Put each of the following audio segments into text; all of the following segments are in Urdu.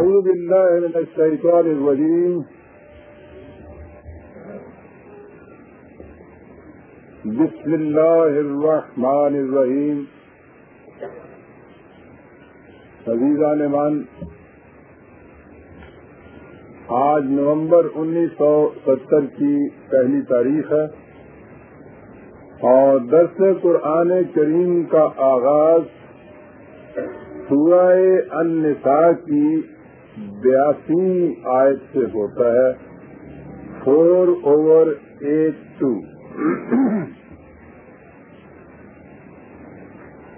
أعوذ بالله من الشيطان الرجيم. بسم الله الرحمن الرحيم. عزیزان مان آج نومبر انیس سو ستر کی پہلی تاریخ ہے اور درس قرآن کریم کا آغاز سورہ النساء کی بیاسی آیت سے ہوتا ہے فور اوور ایٹ ٹو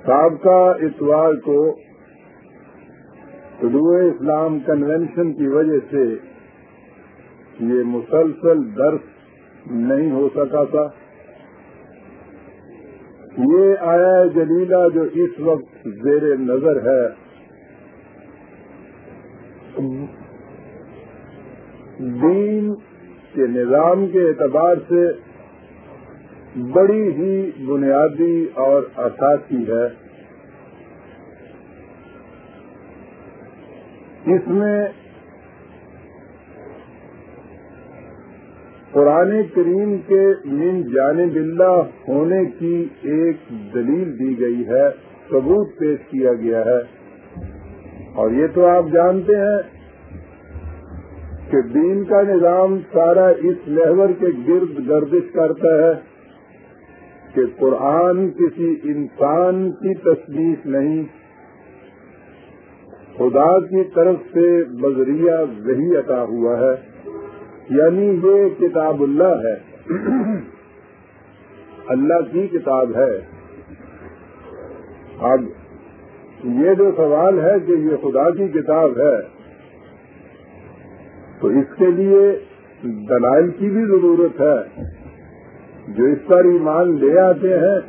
سابقہ اتوار کو طلوع اسلام کنونشن کی وجہ سے یہ مسلسل درس نہیں ہو سکا تھا۔ یہ آیا جلیلہ جو اس وقت زیر نظر ہے۔ دین کے نظام کے اعتبار سے بڑی ہی بنیادی اور اساسی ہے۔ اس میں قرآن کریم کے من جانب اللہ ہونے کی ایک دلیل دی گئی ہے، ثبوت پیش کیا گیا ہے۔ اور یہ تو آپ جانتے ہیں کہ دین کا نظام سارا اس لہور کے گرد گردش کرتا ہے کہ قرآن کسی انسان کی تصدیق نہیں، خدا کی طرف سے بذریعہ وہی عطا ہوا ہے۔ یعنی یہ کتاب اللہ ہے۔ اللہ کی کتاب ہے۔ اب یہ جو سوال ہے کہ یہ خدا کی کتاب ہے تو اس کے لیے دلائل کی بھی ضرورت ہے۔ جو اس پر ایمان لے آتے ہیں،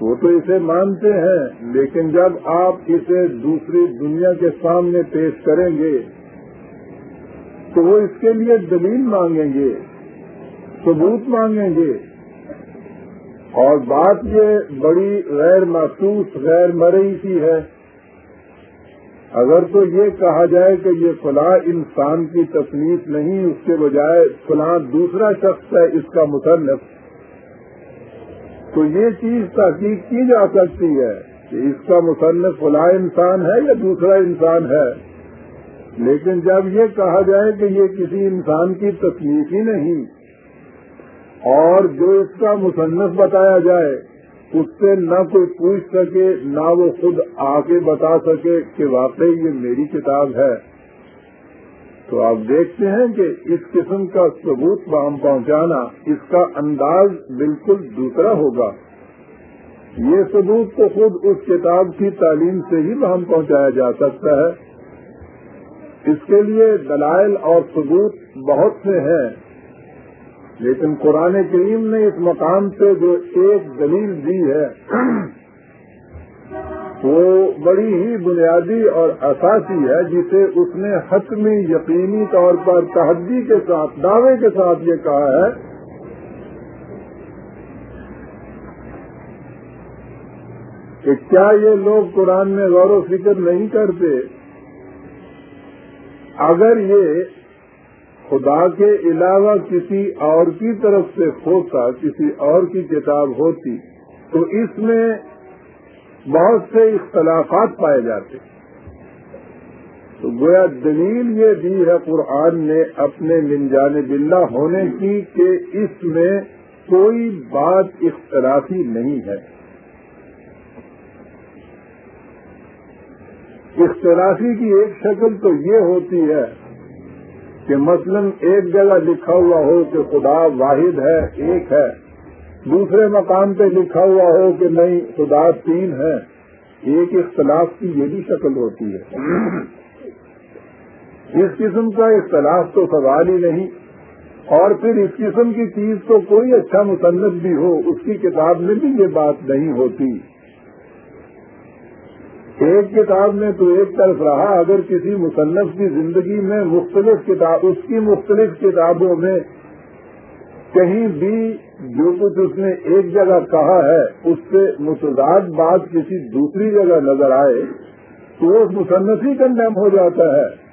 وہ تو اسے مانتے ہیں، لیکن جب آپ اسے دوسری دنیا کے سامنے پیش کریں گے، تو وہ اس کے لیے دلیل مانگیں گے، ثبوت مانگیں گے۔ اور بات یہ بڑی غیر محسوس، غیر مرئی سی ہے۔ اگر تو یہ کہا جائے کہ یہ فلاں انسان کی تصنیف نہیں، اس کے بجائے فلاں دوسرا شخص ہے، اس کا مصنف۔ تو یہ چیز تحقیق کی جا سکتی ہے کہ اس کا مصنف فلاں انسان ہے یا دوسرا انسان ہے۔ لیکن جب یہ کہا جائے کہ یہ کسی انسان کی تصنیف ہی نہیں، اور جو اس کا مصنف بتایا جائے اس سے نہ کوئی پوچھ سکے، نہ وہ خود آ کے بتا سکے کہ واقعی یہ میری کتاب ہے۔ تو آپ دیکھتے ہیں کہ اس قسم کا ثبوت وہاں پہنچانا، اس کا انداز بالکل دوسرا ہوگا۔ یہ ثبوت تو خود اس کتاب کی تعلیم سے ہی وہاں پہنچایا جا سکتا ہے۔ اس کے لیے دلائل اور ثبوت بہت سے ہیں۔ لیکن قرآن کریم نے اس مقام سے جو ایک دلیل دی ہے، وہ بڑی ہی بنیادی اور اساسی ہے، جسے اس نے حتمی یقینی طور پر تحدی کے ساتھ، دعوے کے ساتھ یہ کہا ہے۔ کہ کیا یہ لوگ قرآن میں غور و فکر نہیں کرتے؟ اگر یہ خدا کے علاوہ کسی اور کی طرف سے ہوتا، کسی اور کی کتاب ہوتی، تو اس میں بہت سے اختلافات پائے جاتے۔ تو گویا دلیل یہ دی ہے قرآن نے اپنے منجان بلّہ ہونے کی کہ اس میں کوئی بات اختلافی نہیں ہے۔ اختلافی کی ایک شکل تو یہ ہوتی ہے کہ مثلا ایک جگہ لکھا ہوا ہو کہ خدا واحد ہے، ایک ہے۔ دوسرے مقام پہ لکھا ہوا ہو کہ نہیں، خدا تین ہے ایک اختلاف کی یہ بھی شکل ہوتی ہے۔ اس قسم کا اختلاف تو سوال ہی نہیں۔ اور پھر اس قسم کی چیز تو کوئی اچھا مصنف بھی ہو، اس کی کتاب میں بھی یہ بات نہیں ہوتی۔ ایک کتاب میں تو ایک طرف رہا، اگر کسی مصنف کی زندگی میں مختلف کتاب، اس کی مختلف کتابوں میں کہیں بھی جو کچھ اس نے ایک جگہ کہا ہے، اس سے متضاد بات کسی دوسری جگہ نظر آئے، تو وہ مصنف ہی کنڈیم ہو جاتا ہے۔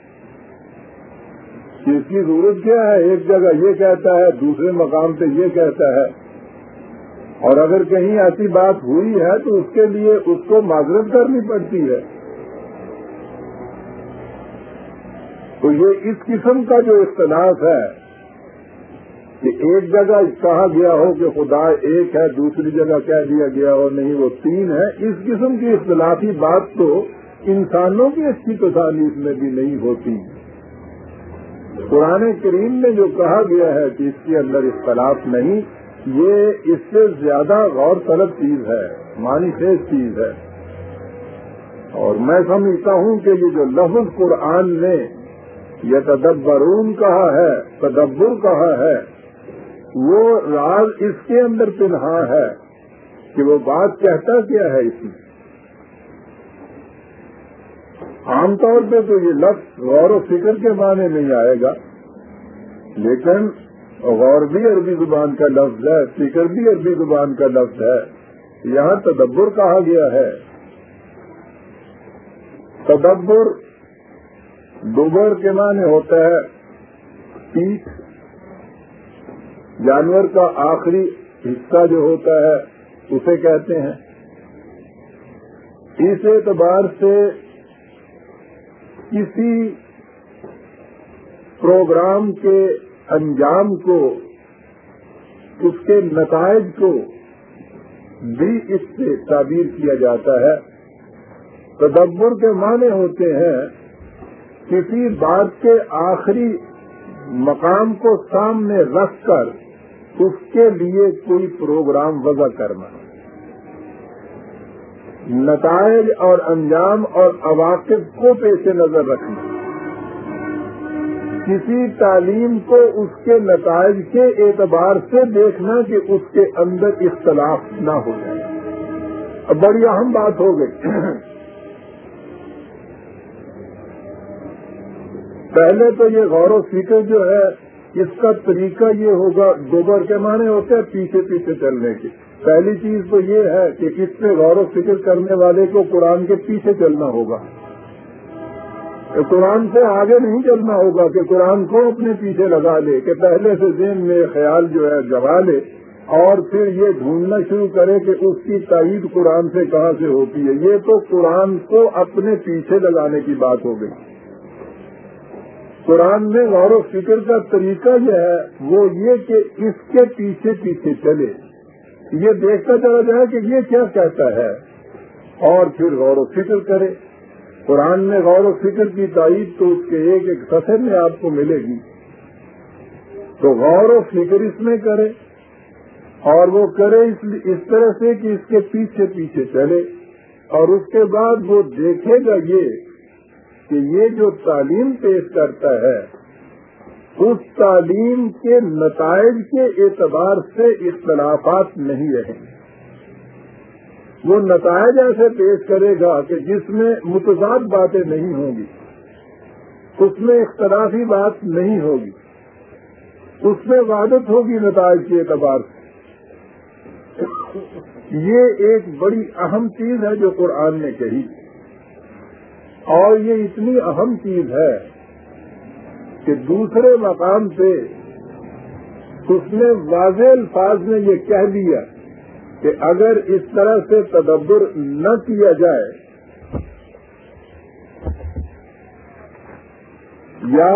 اس کی ضرورت کیا ہے؟ ایک جگہ یہ کہتا ہے، دوسرے مقام پہ یہ کہتا ہے۔ اور اگر کہیں ایسی بات ہوئی ہے تو اس کے لیے اس کو معذرت کرنی پڑتی ہے۔ تو یہ اس قسم کا جو اختلاف ہے کہ ایک جگہ کہا گیا ہو کہ خدا ایک ہے، دوسری جگہ کہہ دیا گیا ہو، نہیں، وہ تین ہے۔ اس قسم کی اختلافی بات تو انسانوں کی اچھی تصالیف میں بھی نہیں ہوتی۔ قرآن کریم میں جو کہا گیا ہے کہ اس کے اندر اختلاف نہیں یہ اس سے زیادہ غور طلب چیز ہے مانی خیز چیز ہے۔ اور میں سمجھتا ہوں کہ یہ جو لفظ قرآن نے یہ تدبرون کہا ہے، تدبر کہا ہے، وہ راز اس کے اندر پنہا ہے کہ وہ بات کہتا کیا ہے اس میں۔ عام طور پہ تو یہ لفظ غور و فکر کے معنی نہیں آئے گا، لیکن غور بھی عربی زبان کا لفظ ہے، فکر بھی عربی زبان کا لفظ ہے۔ یہاں تدبر کہا گیا ہے۔ تدبر دوبر کے معنی ہوتا ہے پیٹ جانور کا آخری حصہ جو ہوتا ہے، اسے کہتے ہیں۔ اس اعتبار سے کسی پروگرام کے انجام کو، اس کے نتائج کو بھی اس سے تعبیر کیا جاتا ہے۔ تدبر کے معنی ہوتے ہیں، کسی بات کے آخری مقام کو سامنے رکھ کر اس کے لیے کوئی پروگرام وضع کرنا۔ نتائج اور انجام اور عواقب کو پیش نظر رکھنا۔ کسی تعلیم کو اس کے نتائج کے اعتبار سے دیکھنا کہ اس کے اندر اختلاف نہ ہو جائے۔ اب بڑی اہم بات ہو گئی۔ پہلے تو یہ غور و فکر جو ہے، اس کا طریقہ یہ ہوگا دوبر کے معنی ہوتے ہیں پیچھے پیچھے چلنے کی پہلی چیز تو یہ ہے کہ اس پہ غور و فکر کرنے والے کو قرآن کے پیچھے چلنا ہوگا۔ قرآن سے آگے نہیں چلنا ہوگا کہ قرآن کو اپنے پیچھے لگا لے، کہ پہلے سے ذہن میں خیال جو ہے جگا لے، اور پھر یہ ڈھونڈنا شروع کرے کہ اس کی تائید قرآن سے کہاں سے ہوتی ہے۔ یہ تو قرآن کو اپنے پیچھے لگانے کی بات ہو گئی۔ قرآن میں غور و فکر کا طریقہ جو ہے، وہ یہ کہ اس کے پیچھے پیچھے چلے۔ یہ دیکھتا چلا جائے کہ یہ کیا کہتا ہے، اور پھر غور و فکر کرے۔ قرآن میں غور و فکر کی تائید تو اس کے ایک ایک سفر میں آپ کو ملے گی۔ تو غور و فکر اس میں کرے اور وہ کرے اس طرح سے کہ اس کے پیچھے پیچھے چلے اور اس کے بعد وہ دیکھے گا یہ کہ یہ جو تعلیم پیش کرتا ہے، اس تعلیم کے نتائج کے اعتبار سے اختلافات نہیں رہیں۔ گے وہ نتائج ایسے پیش کرے گا کہ جس میں متضاد باتیں نہیں ہوں گی۔ اس میں اختلافی بات نہیں ہوگی۔ اس میں وعدت ہوگی نتائج کے اعتبار سے۔ یہ ایک بڑی اہم چیز ہے جو قرآن نے کہی۔ اور یہ اتنی اہم چیز ہے کہ دوسرے مقام پہ اس نے واضح الفاظ میں یہ کہہ دیا کہ اگر اس طرح سے تدبر نہ کیا جائے یا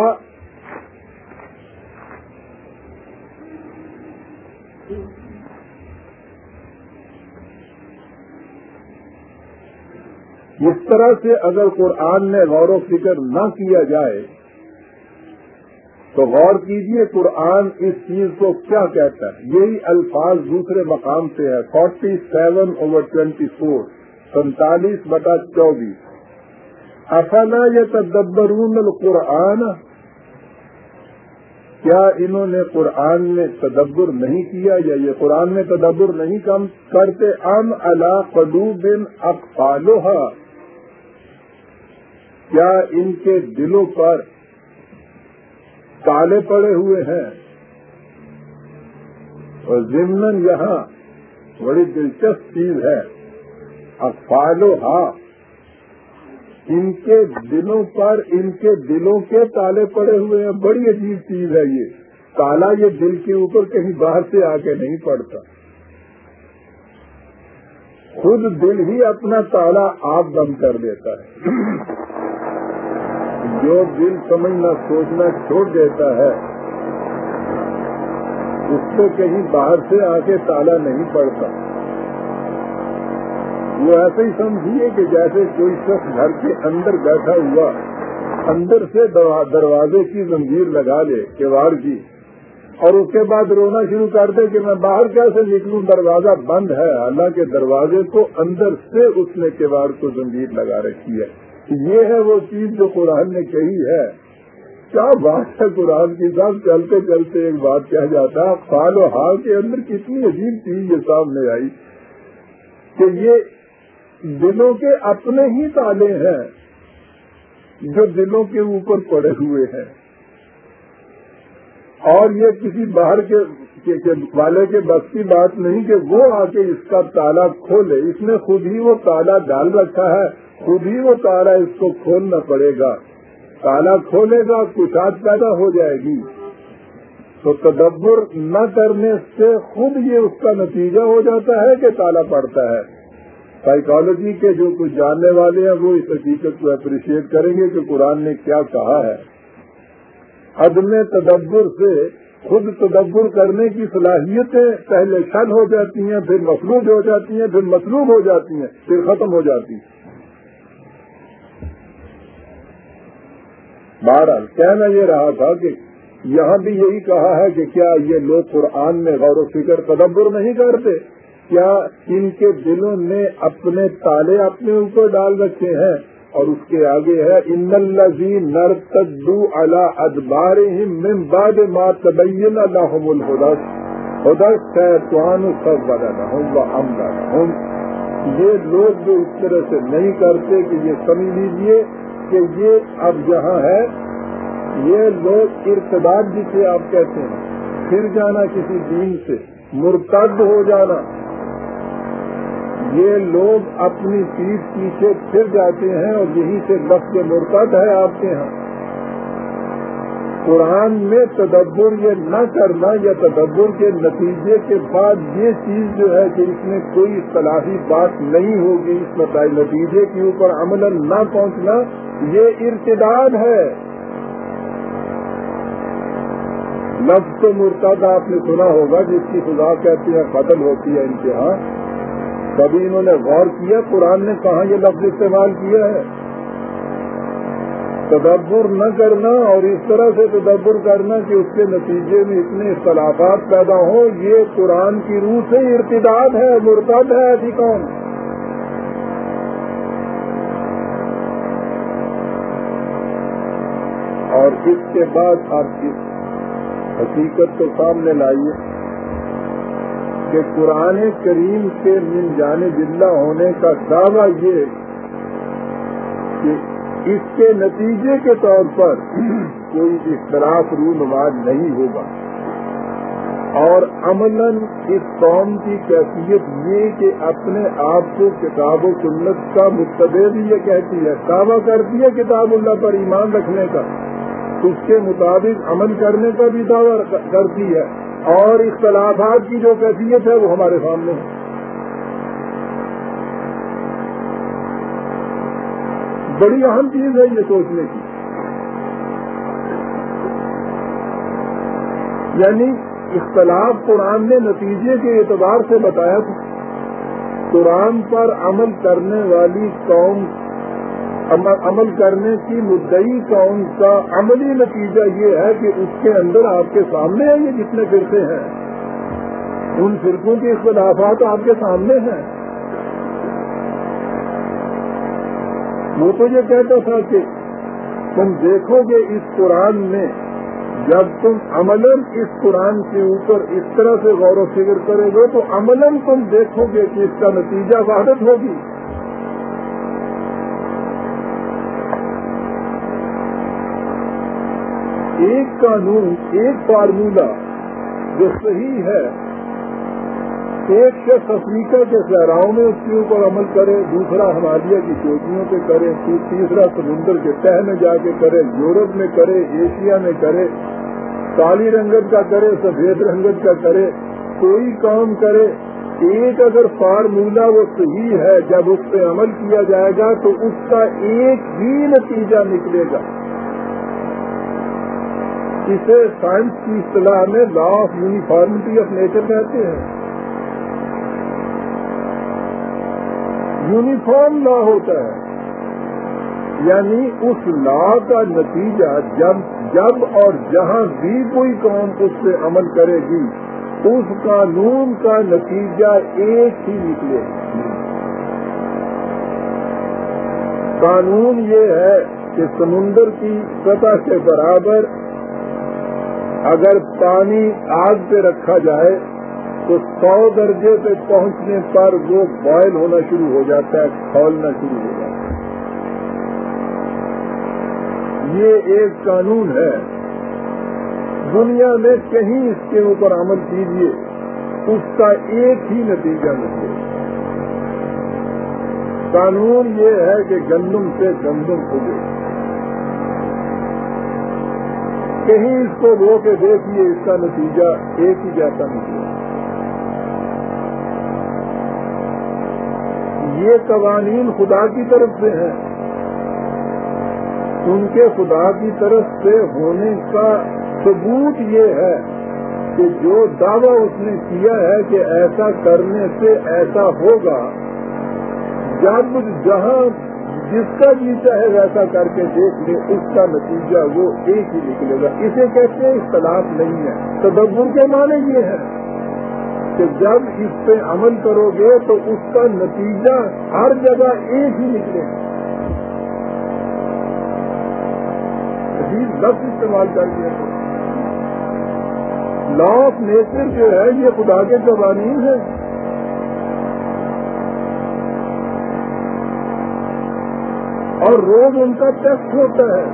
اس طرح سے اگر قرآن میں غور و فکر نہ کیا جائے تو غور کیجیے قرآن اس چیز کو کیا کہتا ہے؟ یہی الفاظ دوسرے مقام سے ہے forty seven over twenty four سینتالیس بٹا چوبیس۔ افنا یہ تدبرون القرآن؟ کیا انہوں نے قرآن میں تدبر نہیں کیا یا یہ قرآن میں تدبر نہیں کم کرتے؟ ام اللہ قدو بن کیا ان کے دلوں پر تالے پڑے ہوئے ہیں۔ اور ضمن یہاں بڑی دلچسپ چیز ہے۔ افال و ہا ان کے دلوں پر، ان کے دلوں کے تالے پڑے ہوئے ہیں۔ بڑی عجیب چیز ہے یہ۔ تالا یہ دل کے اوپر کہیں باہر سے آ کے نہیں پڑتا۔ خود دل ہی اپنا تالا آپ بند کر دیتا ہے۔ جو دل سمجھنا، سوچنا چھوڑ دیتا ہے، اس کو کہیں باہر سے آ کے تالا نہیں پڑتا۔ وہ ایسے ہی سمجھیے کہ جیسے کوئی شخص گھر کے اندر بیٹھا ہوا، اندر سے دروازے کی زنجیر لگا لے کیواڑ کی جی، اور اس کے بعد رونا شروع کر دے کہ میں باہر کیسے نکلوں؟ دروازہ بند ہے۔ حالانکہ دروازے کو اندر سے اس نے کیواڑ کو زنجیر لگا رکھی ہے۔ یہ ہے وہ چیز جو قرآن نے کہی ہے۔ کیا بات ہے قرآن کی سب چلتے چلتے ایک بات کہہ جاتا فال و حال کے اندر کتنی عجیب چیز یہ سامنے آئی کہ یہ دلوں کے اپنے ہی تالے ہیں جو دلوں کے اوپر پڑے ہوئے ہیں۔ اور یہ کسی باہر کے والے کے بس کی بات نہیں کہ وہ آ کے اس کا تالا کھولے، اس نے خود ہی وہ تالا ڈال رکھا ہے۔ خود ہی وہ تالا اس کو کھولنا پڑے گا۔ تالا کھولے گا کچھ پیدا ہو جائے گی۔ تو تدبر نہ کرنے سے خود یہ اس کا نتیجہ ہو جاتا ہے کہ تالا پڑتا ہے۔ سائیکالوجی کے جو کچھ جاننے والے ہیں، وہ اس حقیقت کو اپریشیٹ کریں گے کہ قرآن نے کیا کہا ہے۔ عدم تدبر سے خود تدبر کرنے کی صلاحیتیں پہلے شل ہو جاتی ہیں، پھر مصلوب ہو جاتی ہیں، پھر مصلوب ہو جاتی ہیں، پھر ختم ہو جاتی ہیں۔ بہرحال کہنا یہ رہا تھا کہ یہاں بھی یہی کہا ہے کہ کیا یہ لوگ قرآن میں غور و فکر تدبر نہیں کرتے؟ کیا ان کے دلوں نے اپنے تالے اپنے اوپر ڈال رکھے ہیں؟ اور اس کے آگے ہے، ان الزی نر تدو اللہ ادبار بعد ما تبین الحم الحدس حدس خیتوان سب بدانا ہوں وہ ہم ہوں یہ لوگ جو اس طرح سے نہیں کرتے کہ یہ سمجھ لیجیے کہ یہ اب جہاں ہے، یہ لوگ ارتداد جسے آپ کہتے ہیں۔ پھر جانا کسی دین سے، مرتد ہو جانا۔ یہ لوگ اپنی پیٹ پیچھے پھر جاتے ہیں اور یہیں سے لفظ مرتد ہے آپ کے ہاں۔ قرآن میں تدبر یہ نہ کرنا یا تدبر کے نتیجے کے بعد یہ چیز جو ہے کہ اس میں کوئی اصطلاحی بات نہیں ہوگی، اس نتیجے کے اوپر عمل نہ پہنچنا، یہ ارتداد ہے۔ لفظ تو مرتد آپ نے سنا ہوگا، جس کی خدا کہتی ہے ختم ہوتی ہے ان کے ہاں کبھی انہوں نے غور کیا، قرآن نے کہاں یہ لفظ استعمال کیا ہے؟ تدبر نہ کرنا اور اس طرح سے تدبر کرنا کہ اس کے نتیجے میں اتنے اختلافات پیدا ہوں، یہ قرآن کی روح سے ارتداد ہے، مرتد ہے، ایسی کون اور اس کے بعد آپ اس حقیقت کو سامنے لائیے کہ قرآن کریم کے من جانے بلّہ ہونے کا دعویٰ یہ کہ اس کے نتیجے کے طور پر کوئی اختلاف رونماد نہیں ہوگا۔ اور عملاً اس قوم کی کیفیت یہ کہ اپنے آپ کو کتاب و سنت کا متبع بھی یہ کہتی ہے، دعویٰ کرتی ہے کتاب اللہ پر ایمان رکھنے کا۔ اس کے مطابق عمل کرنے کا بھی دعویٰ کرتی ہے۔ اور اختلافات کی جو کیفیت ہے وہ ہمارے سامنے ہے۔ بڑی اہم چیز ہے یہ سوچنے کی۔ یعنی اختلاف قرآن نے نتیجے کے اعتبار سے بتایا تھا۔ قرآن پر عمل کرنے والی قوم عمل کرنے کی مدعی قوم کا عملی نتیجہ یہ ہے کہ اس کے اندر آپ کے سامنے ہیں یہ جتنے فرقے ہیں۔ ان فرقوں کے اختلافات آپ کے سامنے ہیں۔ وہ تو یہ کہتا تھا کہ تم دیکھو گے اس قرآن میں جب تم عملاً اس قرآن کے اوپر اس طرح سے غور و فکر کرو گے تو عملاً تم دیکھو گے کہ اس کا نتیجہ وحدت ہوگی۔ ایک قانون، ایک فارمولہ جو صحیح ہے ایک شخص افریقہ کے صحراؤں میں اس کے اوپر عمل کرے، دوسرا ہمالیہ کی چوٹیوں پہ کرے، تیسرا سمندر کے تہ میں جا کے کرے، یورپ میں کرے، ایشیا میں کرے، کالی رنگت کا کرے، سفید رنگت کا کرے، کوئی کام کرے، ایک اگر فارمولہ وہ صحیح ہے، جب اس پہ عمل کیا جائے گا تو اس کا ایک ہی نتیجہ نکلے گا۔ اسے سائنس کی اصطلاح میں law of uniformity of nature کہتے ہیں۔ یونیفارم لا ہوتا ہے۔ یعنی اس لا کا نتیجہ جب جب اور جہاں بھی کوئی قوم اس سے عمل کرے گی، اس قانون کا نتیجہ ایک ہی نکلے۔ قانون یہ ہے کہ سمندر کی سطح کے برابر اگر پانی آگ پہ رکھا جائے تو سو درجے پہ پہنچنے پر وہ بوائل ہونا شروع ہو جاتا ہے، کھولنا شروع ہو جاتا ہے۔ یہ ایک قانون ہے۔ دنیا میں کہیں اس کے اوپر عمل کیجیے اس کا ایک ہی نتیجہ نہیں قانون یہ ہے کہ گندم سے گندم اگے کہیں اس کو رو کے دیکھیے اس کا نتیجہ ایک ہی جیسا نکلے۔ یہ قوانین خدا کی طرف سے ہیں۔ ان کے خدا کی طرف سے ہونے کا ثبوت یہ ہے کہ جو دعویٰ اس نے کیا ہے کہ ایسا کرنے سے ایسا ہوگا، جب جہاں جس کا جی چاہے ویسا کر کے دیکھ لے، اس کا نتیجہ وہ ایک ہی نکلے گا۔ اسے کہتے ہیں اختلاف نہیں ہے۔ تدبر کے معنی یہ ہے۔ کہ جب اس پہ عمل کرو گے تو اس کا نتیجہ ہر جگہ ایک ہی نکلے گا۔ لفظ استعمال کر دیا۔ لا آف نیچر جو ہے، یہ خدا کے قوانین ہے اور روز ان کا ٹیسٹ ہوتا ہے۔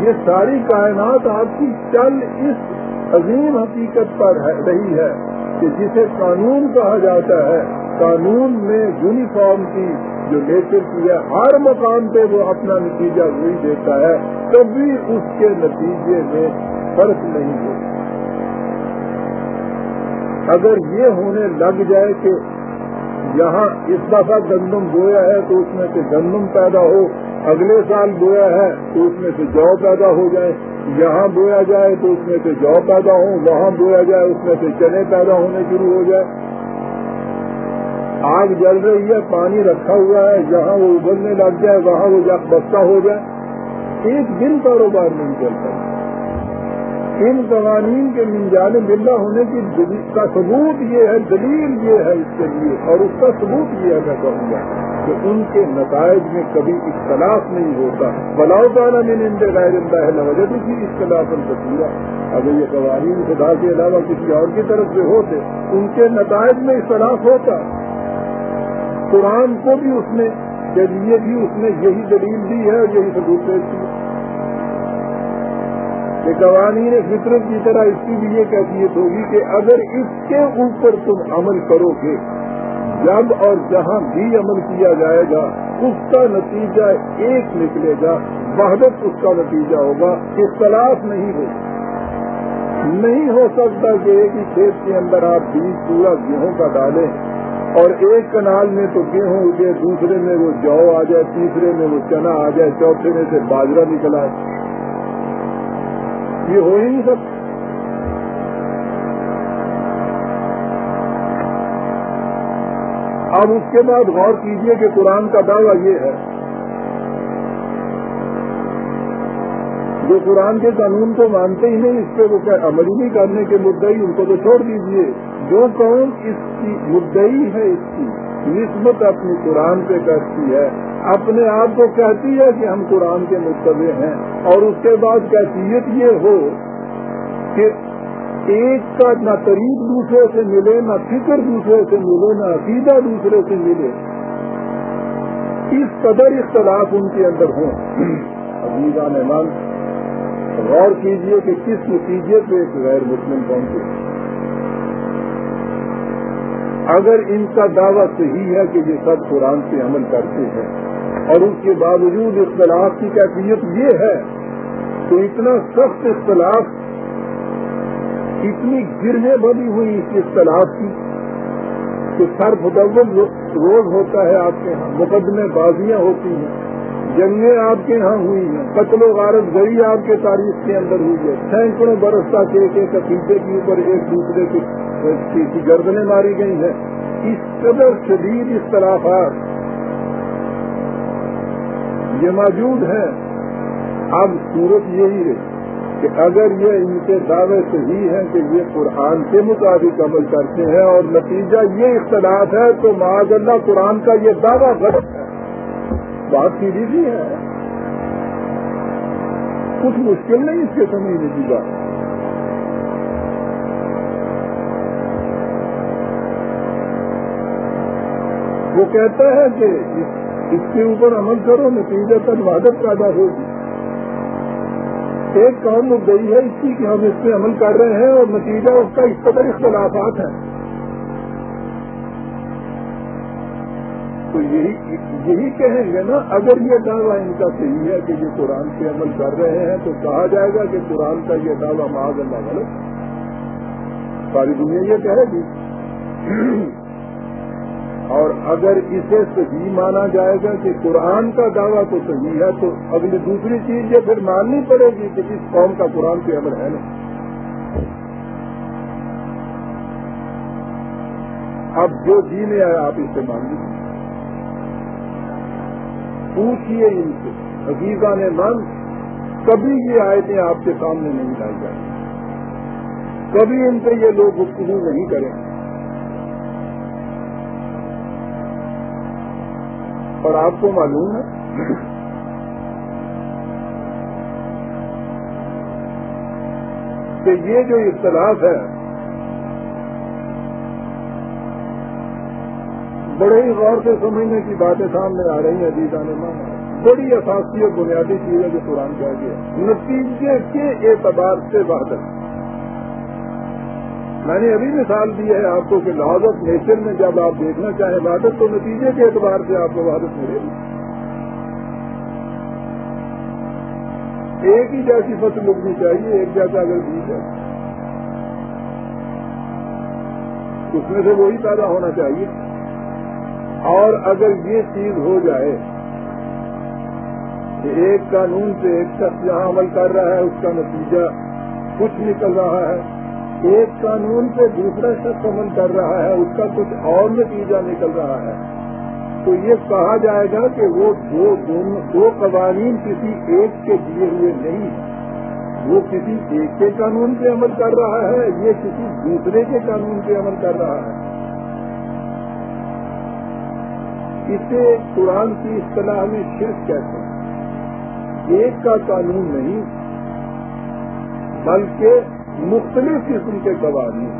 یہ ساری کائنات آپ کی چل اس عظیم حقیقت پر رہی ہے کہ جسے قانون کہا جاتا ہے، قانون میں یونیفارم کی جو نیچر کی ہے، ہر مقام پہ وہ اپنا نتیجہ وہی دیتا ہے، کبھی اس کے نتیجے میں فرق نہیں ہوتا۔ اگر یہ ہونے لگ جائے کہ یہاں اس دفعہ گندم بویا ہے تو اس میں سے گندم پیدا ہو اگلے سال بویا ہے تو اس میں سے جو پیدا ہو جائے، یہاں بویا جائے تو اس میں سے جو پیدا ہوں، وہاں بویا جائے، اس میں سے چنے پیدا ہونے شروع ہو جائے۔ آگ جل رہی ہے، پانی رکھا ہوا ہے جہاں وہ ابلنے لگ جائے، وہاں وہ بستہ ہو جائے۔ ایک دن کاروبار نہیں چلتا۔ ان قوانین کے منجان بلّہ ہونے کی کا ثبوت یہ ہے، دلیل یہ ہے اس کے لیے اور اس کا ثبوت یہ ہے میں کہوں گا کہ ان کے نتائج میں کبھی اختلاف نہیں ہوتا۔ بلاؤ تعالیٰ میں نے ان کے غیر اللہ ہے وجہ کی اختلاف تصویر اگر یہ قوانین خدا کے علاوہ کسی اور کی طرف سے ہوتے، ان کے نتائج میں اختلاف ہوتا۔ قرآن کو بھی اس نے، کے بھی اس نے یہی دلیل دی ہے اور یہی ثبوت پیش کی۔ کہ قوانین فطرت کی طرح اس کی بھی یہ کیفیت ہوگی کہ اگر اس کے اوپر تم عمل کرو گے، جب اور جہاں بھی عمل کیا جائے گا، اس کا نتیجہ ایک نکلے گا، وحدت اس کا نتیجہ ہوگا، اختلاف نہیں ہوگا نہیں ہو سکتا کہ ایک ہی کھیت کے اندر آپ بیج پورا گیہوں کا ڈالیں اور ایک کنال میں تو گیہوں اگے دوسرے میں وہ جو آ جائے، تیسرے میں وہ چنا آ جائے، چوتھے میں سے باجرہ نکل آئے۔ یہ ہو ہی نہیں سکتا۔ اب اس کے بعد غور کیجیے کہ قرآن کا دعویٰ یہ ہے۔ جو قرآن کے قانون کو مانتے ہی نہیں، اس پہ وہ کیا عمل نہیں کرنے کے مدعی، ان کو تو چھوڑ دیجیے۔ جو قوم اس کی مدعی ہے، اس کی نسبت اپنی قرآن پہ کرتی ہے۔ اپنے آپ کو کہتی ہے کہ ہم قرآن کے متبع ہیں۔ اور اس کے بعد کیفیت یہ ہو کہ ایک کا نہ طریق دوسرے سے ملے، نہ فکر دوسرے سے ملے، نہ عقیدہ دوسرے سے ملے، اس قدر اختلاف ان کے اندر ہوں۔ عزیزہ مہمان، غور کیجیے کہ کس نتیجے پہ ایک غیر مسلم پہنچے اگر ان کا دعویٰ صحیح ہے کہ یہ سب قرآن سے عمل کرتے ہیں اور اس کے باوجود اختلاف کی کیفیت یہ ہے تو اتنا سخت اختلاف، اتنی گرہیں بنی ہوئی اس اختلاف کی کہ سر مدول روز ہوتا ہے آپ کے یہاں مقدمے بازیاں ہوتی ہیں، جنگیں آپ کے یہاں ہوئی ہیں، قتل و غارت گئی آپ کے تاریخ کے اندر ہوئی ہے، سینکڑوں برس تک ایک ایک عقیدے کے اوپر ایک دوسرے کی گردنیں ماری گئی ہیں۔ اس قدر شدید اختلافات یہ موجود ہیں۔ اب صورت یہی ہے کہ اگر یہ ان کے دعوے صحیح ہیں کہ یہ قرآن کے مطابق عمل کرتے ہیں اور نتیجہ یہ اختلاف ہے تو معاذ اللہ قرآن کا یہ دعویٰ غلط ہے۔ بات سیدھی سی ہے۔ کچھ مشکل نہیں اس کے سمجھنے کی بات۔ وہ کہتا ہے کہ اس کے اوپر عمل کرو نتیجہ تک وادت پیدا ہوگی۔ ایک کام وہ گئی ہے اس کی کہ ہم اس پہ عمل کر رہے ہیں اور نتیجہ اس کا اس قدر اختلافات ہیں۔ تو یہی یہی کہیں گے نا، اگر یہ دعویٰ ان کا صحیح ہے کہ یہ قرآن پہ عمل کر رہے ہیں تو کہا جائے گا کہ قرآن کا یہ دعویٰ معاذ اللہ غلط۔ ساری دنیا یہ کہے گی اور اگر اسے صحیح مانا جائے گا کہ قرآن کا دعویٰ تو صحیح ہے، تو اگلی دوسری چیز یہ پھر ماننی پڑے گی کہ اس قوم کا قرآن پہ عمل ہے۔ نا اب جو جینے آئے آپ اس سے مان لیجیے پوچھیے ان سے۔ حقیقہ نے من کبھی یہ آیتیں آپ کے سامنے نہیں لائی جائیں کبھی ان پہ یہ لوگ گفتگو نہیں کریں۔ اور آپ کو معلوم ہے۔ کہ یہ جو اختلاف ہے، بڑے ہی غور سے سمجھنے کی باتیں سامنے آ رہی ہیں جیتا نے بڑی اثاثی اور بنیادی چیز ہے جو قرآن کیا گیا نتیجے کے اعتبار سے وحدت۔ میں نے ابھی مثال دی ہے آپ کو کہ لاہور نیچر میں جب آپ دیکھنا چاہیں وحدت تو نتیجے کے اعتبار سے آپ کو وحدت ملے گی۔ ایک ہی جیسی فصل اگنی چاہیے، ایک جیسا اگر بیج ہے۔ اس میں سے وہی پیدا ہونا چاہیے۔ اور اگر یہ چیز ہو جائے کہ ایک قانون سے ایک شخص جہاں عمل کر رہا ہے، اس کا نتیجہ کچھ نکل رہا ہے ایک قانون سے دوسرا شخص عمل کر رہا ہے، اس کا کچھ اور نتیجہ نکل رہا ہے۔ تو یہ کہا جائے گا کہ وہ دو دو قوانین کسی ایک کے دیے ہوئے نہیں ہیں۔ وہ کسی ایک کے قانون پہ عمل کر رہا ہے، یہ کسی دوسرے کے قانون پہ عمل کر رہا ہے۔ اسے قرآن کی اصطلاح میں شرک کہتے ہیں۔ ایک کا قانون نہیں، بلکہ مختلف قسم کے قوانین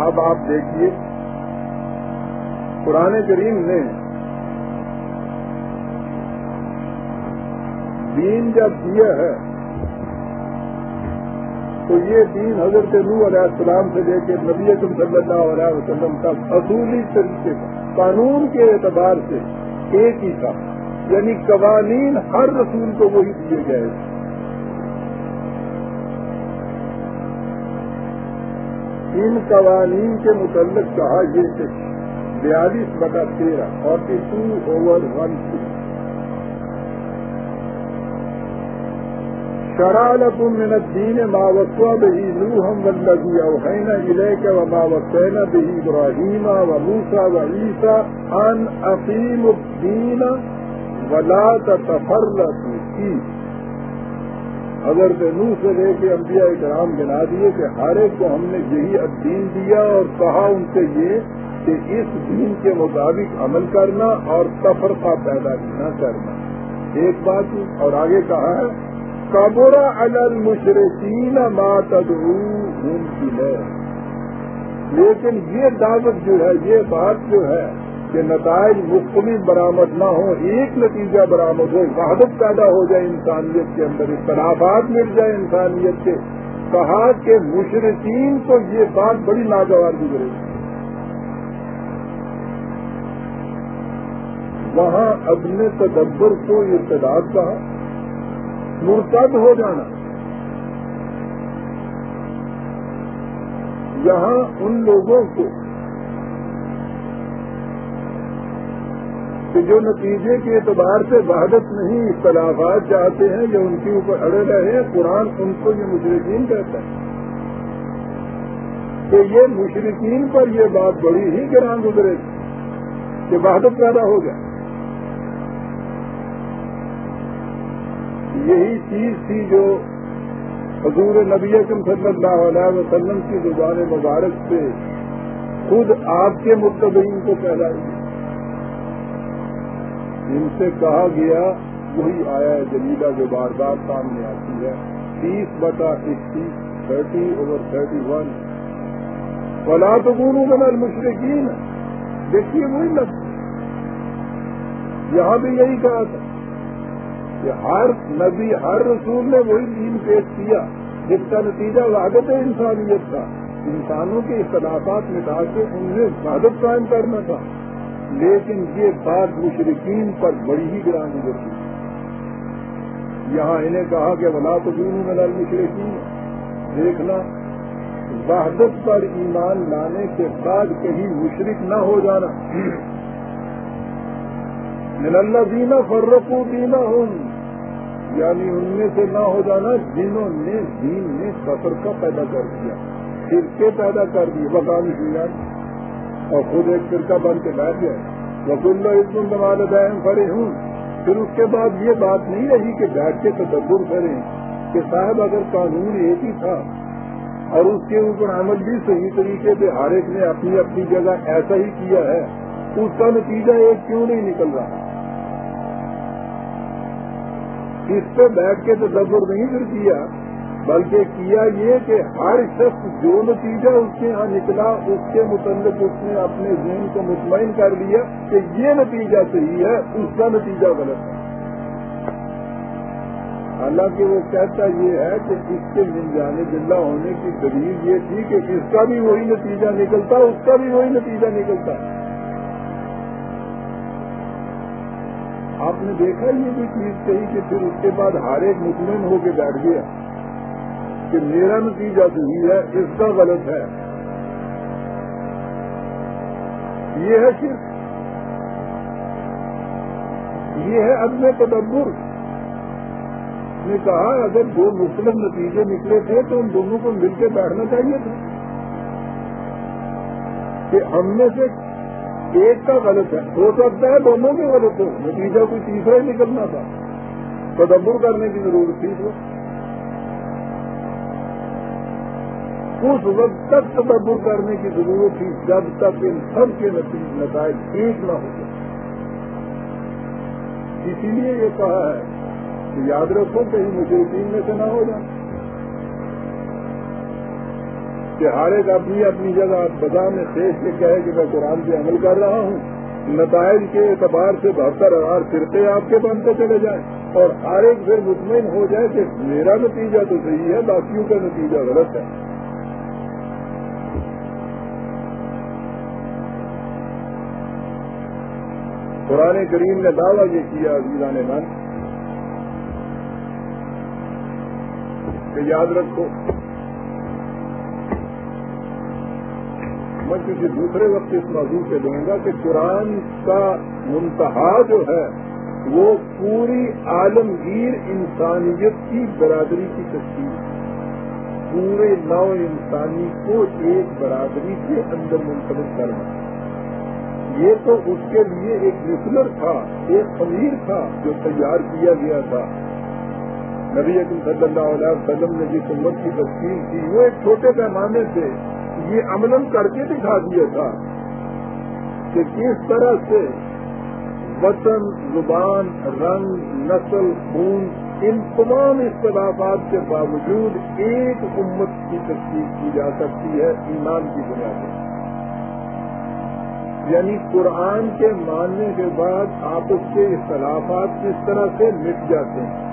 اب آپ دیکھیے، قرآن کریم نے دین جب دیا ہے، تو یہ دین حضرت نو علیہ السلام سے لے کے نبی اکم صلی اللہ علیہ وسلم تک اصولی طریقے کا قانون کے اعتبار سے ایک ہی تھا۔ یعنی قوانین ہر رسول کو وہی دیے گئے۔ ان قوانین کے متعلق کہا یہ کہ بیالیس بٹا تیرہ forty two over one two. شرع لكم من الدين ما وصى به نوحا والذي أوحينا إليك وما وصينا به إبراهيم وموسى وعيسى أن أقيموا الدين ولا تتفرقوا فيه۔ اگر نو سے لے کے انبیاء کرام گنا دیے کہ ہر ایک کو ہم نے یہی الدین دیا اور کہا ان سے یہ کہ اس دین کے مطابق عمل کرنا اور تفرقہ پیدا نہ کرنا۔ ایک بات اور آگے کہا ہے کبرا المشرقین ما تدعو ممکن ہے لیکن یہ دعوت جو ہے، یہ بات جو ہے کہ نتائج مختلف برآمد نہ ہو ایک نتیجہ برآمد ہو، وحدت پیدا ہو جائے انسانیت کے اندر اختلافات مل جائے انسانیت کے۔ کہا کہ مشرقین کو یہ بات بڑی ناگوار گزرے وہاں اپنے تدبر کو ارتداد کہا، مرتد ہو جانا۔ یہاں ان لوگوں کو کہ جو نتیجے کے اعتبار سے وحدت نہیں، اختلافات چاہتے ہیں یا ان کے اوپر اڑے رہے ہیں، قرآن ان کو یہ مشرقین کہتا ہے۔ کہ یہ مشرقین پر یہ بات بڑی ہی گران گزرے گی کہ وحدت پیدا ہو جائے یہی چیز تھی جو حضور نبی اکم صلی اللہ علیہ وسلم کی زبان مبارک سے خود آپ کے متبین کو پھیلائی جن سے کہا گیا، وہی آیا ہے جلیلہ جو بار بار سامنے آتی ہے۔ تیس بٹا اکتیس تھرٹی اوور تھرٹی ون۔ فلا تو گرو بنا المشرقین دیکھیے وہی لفظ یہاں بھی یہی کہا تھا کہ ہر نبی، ہر رسول نے وہی دین پیش کیا۔ جس کا نتیجہ وادت انسانیت تھا۔ انسانوں کے اختلافات مٹا کے انہیں وادت قائم کرنا تھا۔ لیکن یہ بات مشرقین پر بڑی ہی گرانی ہوتی یہاں انہیں کہا کہ ولا تو دونوں میں لال مشرقین دیکھنا، وحدت پر ایمان لانے کے بعد کہیں مشرق نہ ہو جانا۔ من اللہ دینا فرقو دینا ہوں یعنی ان میں سے نہ ہو جانا جنہوں نے دین میں سفر کا پیدا کر دیا فرقے پیدا کر دیے بکانی کی اور خود ایک فرقہ بن کے بیٹھ گئے وکل عزم والدین کھڑے ہوں پھر اس کے بعد یہ بات نہیں رہی کہ بیٹھ کے تدبر کریں کہ صاحب اگر قانون ایک ہی تھا اور اس کے اوپر عمل بھی صحیح طریقے سے ہر ایک نے اپنی اپنی جگہ ایسا ہی کیا ہے، اس کا نتیجہ ایک کیوں نہیں نکل رہا؟ اس پہ بیٹھ کے تدبر نہیں پھر کیا۔ بلکہ کیا یہ کہ ہر شخص جو نتیجہ اس کے یہاں نکلا، اس کے متعلق اس نے اپنے ذہن کو مطمئن کر لیا کہ یہ نتیجہ صحیح ہے، اس کا نتیجہ غلط ہے۔ حالانکہ وہ کہتا یہ ہے کہ اس کے مل جانے زندہ ہونے کی دلیل یہ تھی کہ اس کا بھی وہی نتیجہ نکلتا، اس کا بھی وہی نتیجہ نکلتا۔ آپ نے دیکھا یہ بھی چیز کہی کہ پھر اس کے بعد ہر ایک مطمئن ہو کے بیٹھ گیا۔ کہ میرا نتیجہ صحیح ہے، اس کا غلط ہے۔ یہ ہے صرف یہ ہے عدم تدبر۔ نے کہا، اگر دو مختلف نتیجے نکلے تھے، تو ان دونوں کو مل کے بیٹھنا چاہیے تھا۔ کہ ہم میں سے ایک کا غلط ہے۔ ہو سکتا ہے دونوں کے غلط ہو نتیجہ کوئی تیسرا ہی نکلنا تھا۔ تدبر کرنے کی ضرورت تھی تو۔ اس وقت تک تدبر کرنے کی ضرورت تھی، جب تک ان سب کے نتیجے نتائج ایک نہ ہو جائے۔ اسی لیے یہ کہا ہے کہ یاد رکھو کہیں مجھے میں سے نہ ہو جائے کہ ہر ایک اپنی اپنی جگہ بدا میں دیش کے کہے کہ میں قرآن پہ عمل کر رہا ہوں۔ نتائج کے اعتبار سے بہتر ہزار فرقے آپ کے بنتے چلے جائیں۔ اور ہر ایک پھر مطمئن ہو جائے کہ میرا نتیجہ تو صحیح ہے، باقیوں کا نتیجہ غلط ہے۔ قرآن کریم نے دعویٰ یہ کیا عزیزہ نے من کہ یاد رکھو، میں کسی دوسرے وقت اس موضوع سے دوں گا کہ قرآن کا منتہا جو ہے، وہ پوری عالمگیر انسانیت کی برادری کی تصویر پورے نو انسانی کو ایک برادری کے اندر منتخب کرنا۔ یہ تو اس کے لیے ایک مسلر تھا، ایک خمیر تھا جو تیار کیا گیا تھا۔ نبی اکم صلی اللہ علیہ وسلم نے جس امت کی تشکیل کی، وہ ایک چھوٹے پیمانے سے یہ عمل کر کے دکھا دیا تھا کہ کس طرح سے وطن، زبان، رنگ، نسل، خون، ان تمام اختلافات کے باوجود ایک امت کی تشکیل کی جا سکتی ہے ایمان کی بنیاد پر۔ یعنی قرآن کے ماننے کے بعد آپس کے اختلافات کس طرح سے مٹ جاتے ہیں؟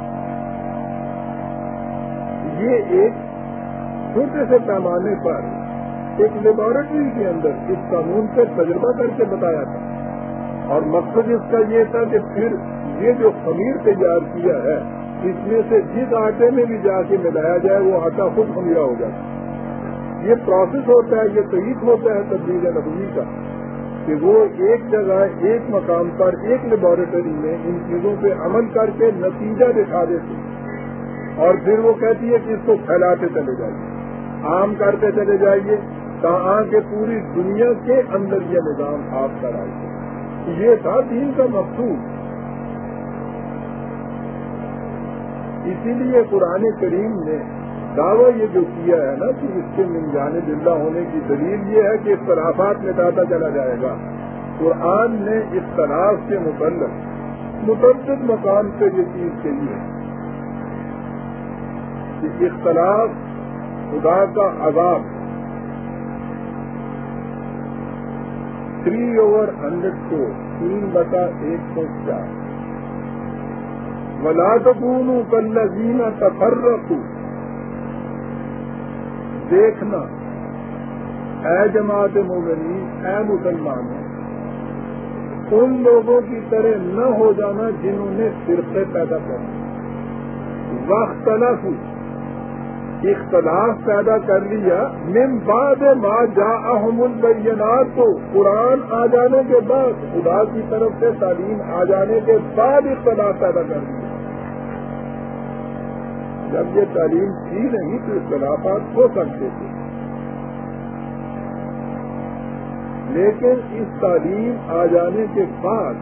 یہ ایک چھوٹے سے پیمانے پر ایک لیبورٹری کے اندر اس قانون سے تجربہ کر کے بتایا تھا۔ اور مقصد اس کا یہ تھا کہ پھر یہ جو خمیر تیار کیا ہے، اس میں سے جس آٹے میں بھی جا کے ملایا جائے، وہ آٹا خود خمیرہ ہو جاتا یہ پروسیس ہوتا ہے، یہ طریق ہوتا ہے تبدیل نبوی کا۔ کہ وہ ایک جگہ، ایک مقام پر، ایک لیبوریٹری میں ان چیزوں پہ عمل کر کے نتیجہ دکھا دیتی۔ اور پھر وہ کہتی ہے کہ اس کو پھیلاتے چلے جائیے۔ عام کرتے چلے جائیے تاں کے پوری دنیا کے اندر یہ نظام آپ کرائیے یہ تھا دین کا مقصود۔ اسی لیے قرآن کریم نے دعویٰ یہ جو کیا ہے نا کہ اس کے من جانب اللہ ہونے کی دلیل یہ ہے کہ اختلافات میں دادا چلا جائے گا۔ قرآن نے اختلاف کے متعلق متعدد مقام سے یہ چیز کہی ہے کہ اختلاف خدا کا عذاب تھری اوور ہنڈریڈ کو تین بتا ایک سو چار۔ ولا تکون کل جینا تفرقو دیکھنا۔ اے جماعت مومنی اے مسلمانوں ان لوگوں کی طرح نہ ہو جانا جنہوں نے فرقے پیدا کر وقت تلف اختلاف پیدا کر لیا۔ من بعد ما جا احمد البینات کو قرآن آ جانے کے بعد، خدا کی طرف سے تعلیم آ جانے کے بعد اختلاف پیدا کر لیا۔ جب یہ تعلیم تھی نہیں تو اختلافات ہو سکتے تھے۔ لیکن اس تعلیم آ جانے کے بعد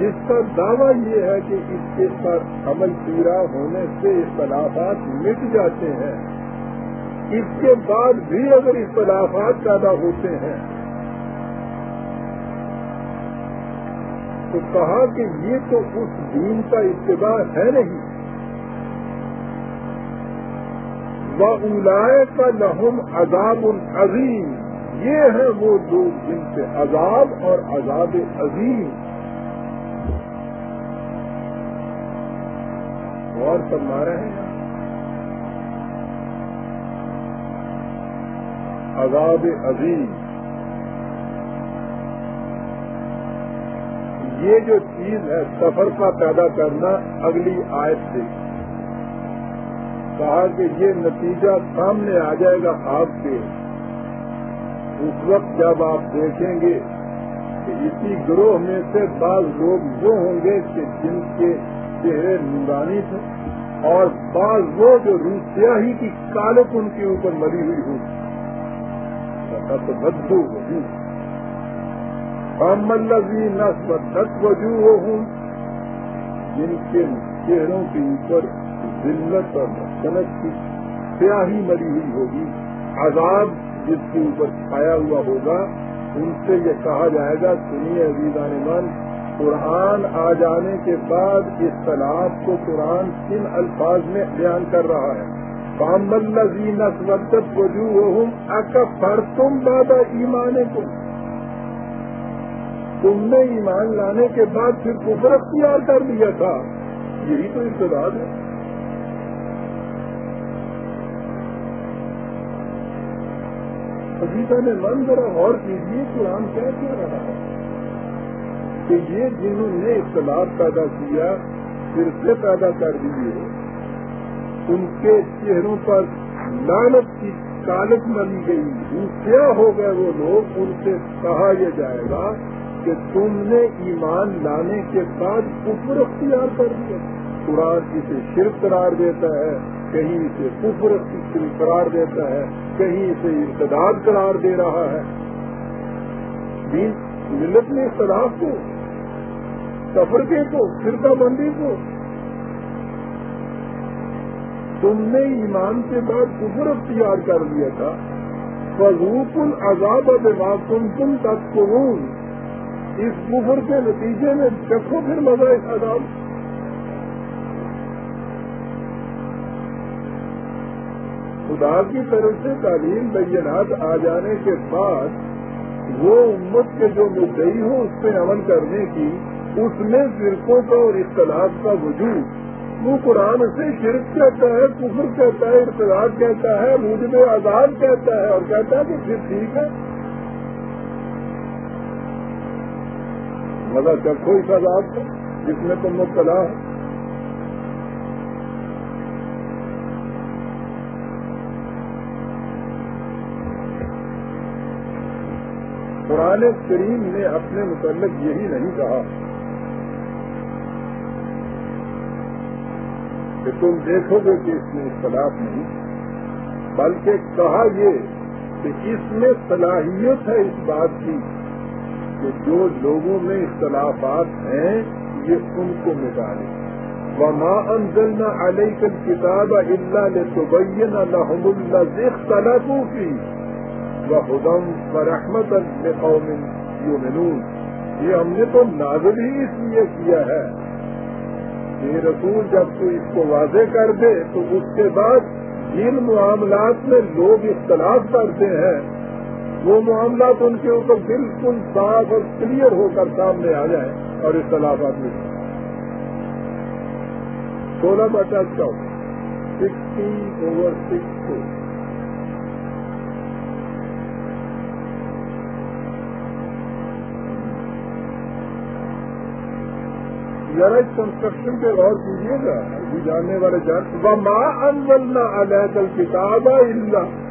جس کا دعویٰ یہ ہے کہ اس کے پر عمل پورا ہونے سے اختلافات مٹ جاتے ہیں، اس کے بعد بھی اگر اختلافات پیدا ہوتے ہیں۔ تو کہا کہ یہ تو اس دین کا اتباع ہے نہیں۔ اولائے کا لہم عذاب العظیم یہ ہے وہ لوگ جن سے عذاب اور عذاب عظیم۔ اور فرما رہے ہیں۔ عذاب عظیم۔ یہ جو چیز ہے، سفر کا پیدا کرنا اگلی آیت سے۔ کہا کہ یہ نتیجہ سامنے آ جائے گا آپ کے۔ اس وقت جب آپ دیکھیں گے کہ اسی گروہ میں سے بعض لوگ وہ ہوں گے کہ جن کے چہرے نورانی تھے اور بعض وہ جو روسیاہی کی کالک ان کے اوپر مری ہوئی ہو بدو وجوہ۔ محمد لذی نسبت دس وجوہ ہوں جن کے چہروں کے اوپر ذلت اور مسکنت کی سیاہی مری ہوئی ہوگی، عذاب جس کے اوپر چھایا ہوا ہوگا، ان سے یہ کہا جائے گا، سنیے عزیزان من قرآن آ جانے کے بعد اس طلاق کو قرآن کن الفاظ میں بیان کر رہا ہے۔ کامل نظین اسمت وجوہ اکفر تم بادہ ایمان کو تم نے ایمان لانے کے بعد پھر کفر اختیار کر دیا تھا۔ یہی تو ابتداد ہے۔ سبیتا نے من ذرا غور کیجیے قرآن کیا رہا ہے۔ کہ یہ جنہوں نے اختلاف پیدا کیا، فرقے پیدا کر دیے، ان کے چہروں پر لالت کی کالک ملی گئی۔ کیا ہو گئے وہ لوگ؟ ان سے کہا یہ جائے گا کہ تم نے ایمان لانے کے بعد کفر اختیار کر دیا۔ قرآن اسے شرک قرار دیتا ہے، کہیں اسے کفر قرار دیتا ہے، کہیں اسے ارتداد قرار دے رہا ہے۔ دین ملت نے اختلاف کو تفرقے کو فرقہ بندی کو۔ تم نے ایمان کے بعد کفر اختیار کر لیا تھا۔ فضوق العذاب دماغ تم تم تک اس کفر کے نتیجے میں چکھو پھر مزہ اس عذاب خدا کی طرف سے تعلیم بینات آ جانے کے بعد وہ امت کے جو مدعی ہو اس پہ عمل کرنے کی، اس میں فرقوں کا اور اختلاف کا وجود۔ وہ قرآن سے شرک کہتا ہے، کفر کہتا ہے، ارتداد کہتا ہے مجھے آزاد کہتا ہے اور کہتا ہے کہ پھر ٹھیک ہے۔ مگر جب کوئی آزاد جس میں تم مبتلا ہے قرآن کریم نے اپنے متعلق یہی نہیں کہا کہ تم دیکھو گے کہ اس میں اختلاف نہیں، بلکہ کہا یہ کہ اس میں صلاحیت ہے اس بات کی۔ کہ جو لوگوں میں اختلافات ہیں، یہ ان کو مٹالے وما انزلنا عليك الكتاب الا لتبين لهم الذي اختلفوا فيه۔ وهدى ورحمة لقوم يؤمنون۔ یہ ہم نے تو نازل ہی اس لیے کیا ہے۔ یہ رسول، جب تو اس کو واضح کر دے، تو اس کے بعد جن معاملات میں لوگ اختلاف کرتے ہیں وہ معاملات ان کے اوپر بالکل صاف اور کلیئر ہو کر سامنے آ جائیں اور اختلافات میں سولہ بٹا چو سکسٹی اوور سکس ذرا اس کنسٹرکشن پہ غور کیجیے گا۔ جاننے والے جان ماں انزلنا علیہ کتاب اللہ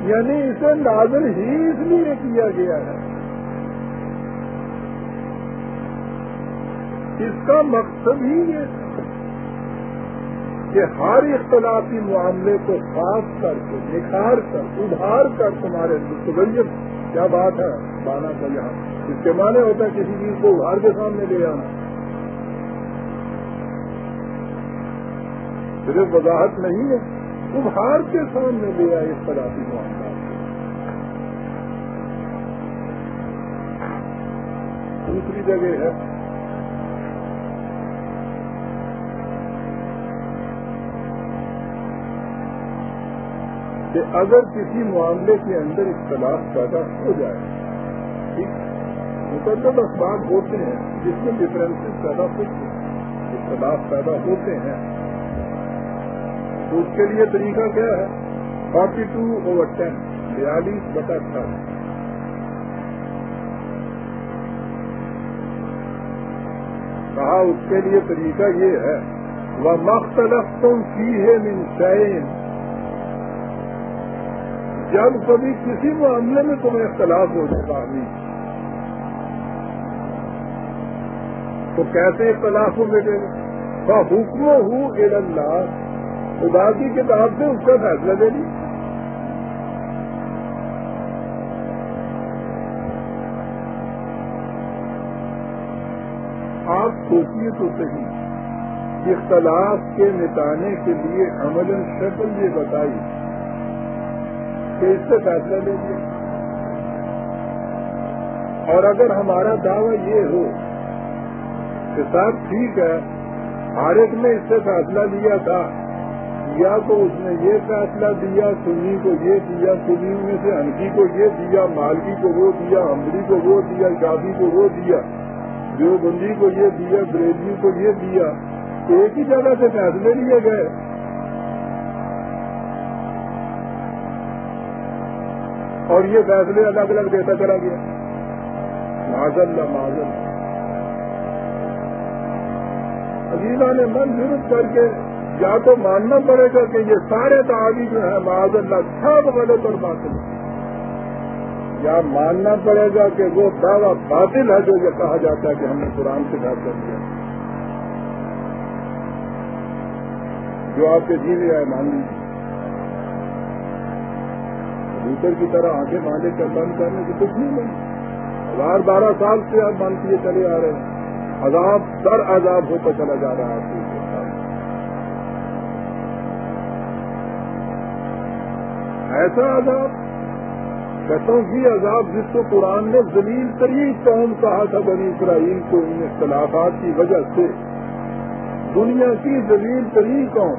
یعنی اسے نازل ہی اس لیے کیا گیا ہے۔ اس کا مقصد ہی یہ تھا کہ ہر اختلافی معاملے کو خاص کر کے، نکھار کر ابھار کر تمہارے مستقبل کیا بات ہے؟ بانا کا یہاں۔ اس کے معنی ہوتا ہے کسی چیز کو ابھار کے سامنے لے آنا۔ صرف وضاحت نہیں ہے۔ تمہار کے سامنے لے آئے اس طرح کی دوسری جگہ ہے۔ کہ اگر کسی معاملے کے اندر اختلاف پیدا ہو جائے، ٹھیک؟ مقدم اسباب ہوتے ہیں جس میں ڈفرینس پیدا ہوتے ہیں، اختلاف پیدا ہوتے ہیں۔ اس کے لیے طریقہ کیا ہے؟ فورٹی ٹو اوور ٹین بیالیس بتا اٹھارہ۔ کہا، اس کے لیے طریقہ یہ ہے وہ مختلف تم کی ہے منشین جب کبھی کسی معاملے میں تمہیں اختلاف ہو جاتا تو کیسے اختلاف ہو بیٹے گا حکم ہوں اللہ خدا کی کتاب سے اس کا فیصلہ دے لی آپ سوچیے تو صحیح۔ اختلاف کے مٹانے کے لیے عمل شکل یہ بتائی کہ اس سے فیصلہ لے لیا اور اگر ہمارا دعویٰ یہ ہو کہ صاحب ٹھیک ہے ہر ایک نے اس سے فیصلہ لیا تھا۔ یا تو اس نے یہ فیصلہ دیا، سنی کو یہ دیا، سنی میں سے انکی کو یہ دیا، مالکی کو وہ دیا امبری کو وہ دیا، شادی کو وہ دیا، دیوبندی کو یہ دیا بریلی کو یہ دیا، ایک ہی جگہ سے فیصلے لیے گئے۔ اور یہ فیصلے الگ الگ دیتا چلا گیا۔ معذل معذل عزیزہ نے من ضرورت کر کے یا تو ماننا پڑے گا کہ یہ سارے تعالی جو ہے معاذ اللہ، سب غلط اور باطل یا ماننا پڑے گا کہ وہ دعویٰ باطل ہے جو یہ کہا جاتا ہے کہ ہم نے قرآن سے گھر کر دیا جو آپ کے جی میں آئے، مان لیجیے کی طرح آنکھیں باندھے کر بند کرنے کی کچھ نہیں بنی ہزار بارہ سال سے آپ مانتے چلے آ رہے ہیں۔ عذاب، در عذاب ہوتا چلا جا رہا ہے۔ ایسا عذاب۔ کتوں کی عذاب جس کو قرآن نے زلیل ترین قوم کہا تھا بنی اسرائیل کو ان اختلافات کی وجہ سے۔ دنیا کی زلیل ترین قوم،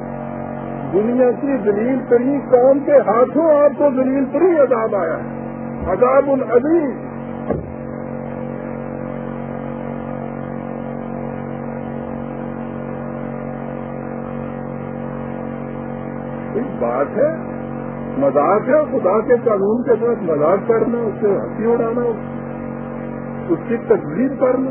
دنیا کی زلیل ترین قوم کے ہاتھوں آپ کو زلیل ترین عذاب آیا۔ ہے عذاب العظیم بات ہے مذاق ہے خدا کے قانون کے ساتھ مذاق کرنا، اس سے ہنسی اڑانا، اس کی تجویز کرنا۔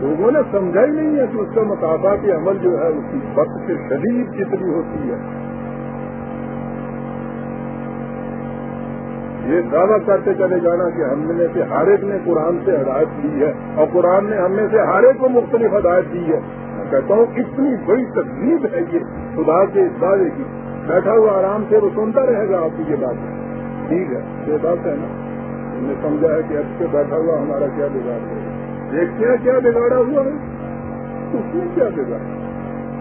لوگوں نے سمجھا ہی نہیں ہے کہ اس کا مطالبہ کے عمل جو ہے، اس کی وقت سے شدید کتنی ہوتی ہے۔ یہ دعویٰ کرتے چلے جانا کہ ہم نے سے ہر ایک نے قرآن سے ہدایت دی ہے اور قرآن نے ہم نے سے ہر ایک کو مختلف ہدایت دی ہے۔ میں کہتا ہوں، اتنی بڑی تکلیف ہے یہ خدا کے دعوے کی۔ بیٹھا ہوا آرام سے وہ سنتا رہے گا آپ کی یہ بات۔ ٹھیک ہے، یہ بات ہے نا۔ ہم نے سمجھا ہے کہ اب سے بیٹھا ہوا ہمارا کیا بگاڑ ہے۔ دیکھتے ہیں کیا بگاڑا ہوا ہے۔ اس نے کیا بگاڑا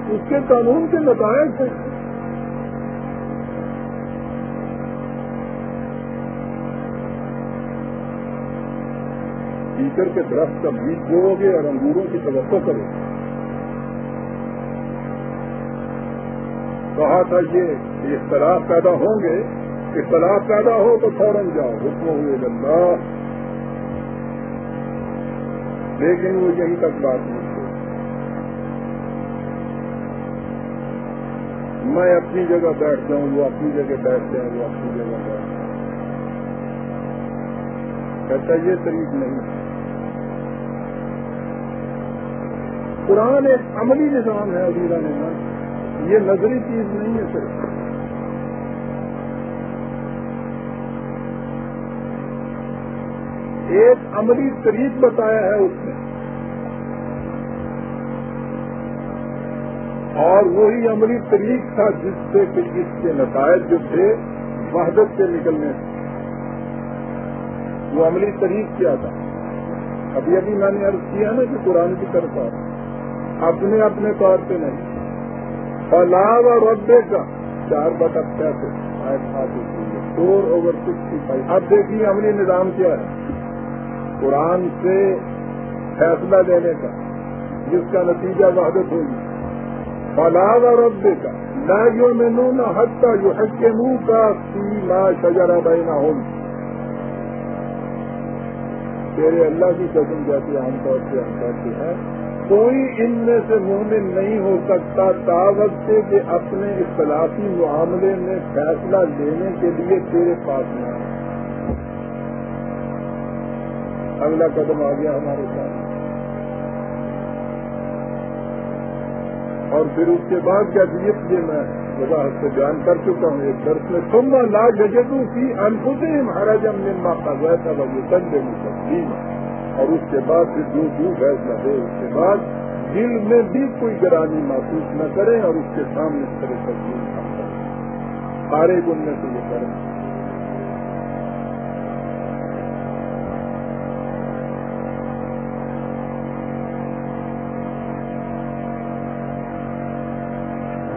اس کے قانون کے نتائج ہیں۔ ٹیچر کے درخت کا بیج بو گے اور انگوروں کی توقع کرو۔ گے کہا تھا یہ اختلاف پیدا ہوں گے، اختلاف پیدا ہو تو فوراً جاؤ، حکم ہوئے بندہ لیکن وہ یہیں تک بات نہیں میں اپنی جگہ بیٹھ جاؤں وہ اپنی جگہ بیٹھ جائیں وہ اپنی جگہ بیٹھ جائیں کہتا یہ طریق نہیں۔ قرآن ایک عملی نظام ہے ابیرا نظام یہ نظری چیز نہیں ہے صرف۔ ایک عملی طریق بتایا ہے اس نے۔ اور وہی عملی طریق تھا جس سے کہ اس کے نتائج جو تھے وحدت سے نکلنے وہ عملی طریق کیا تھا؟ ابھی ابھی میں نے عرض کیا نا کہ قرآن کی طرف اپنے اپنے طور پہ نہیں۔ اور لاب اور ردے کا چار بٹا پیسے فور اوور سکسٹی فائیو اب دیکھیے عملی نظام کیا ہے۔ قرآن سے فیصلہ لینے کا، جس کا نتیجہ وحدت ہوگی فلاد اور رب کا نہ جو مینو نہ حد کا جو حد کے منہ کا سی لا شجرا بینا ہوگی تیرے اللہ کی قسم جاتی عام طور سے ہم کہتے ہیں کوئی ان میں سے مومن نہیں ہو سکتا دعوت سے کہ اپنے اختلافی معاملے میں فیصلہ لینے کے لیے تیرے پاس نہ آئے۔ اگلا قدم آ گیا ہمارے ساتھ۔ اور پھر اس کے بعد کیا دیت یہ میں وضاحت سے بیان کر چکا ہوں۔ ایک درس میں تم نہ لا جگہ کی انخوشی مہاراج ہم نے ماں کا گیا تھا وہ سنڈے تقسیم اور اس کے بعد پھر جو جو فیصلہ دے اس کے بعد دل میں بھی کوئی گرانی محسوس نہ کریں اور اس کے سامنے اس طرح تقسیم نہ کریں سارے گن میں سے یہ کریں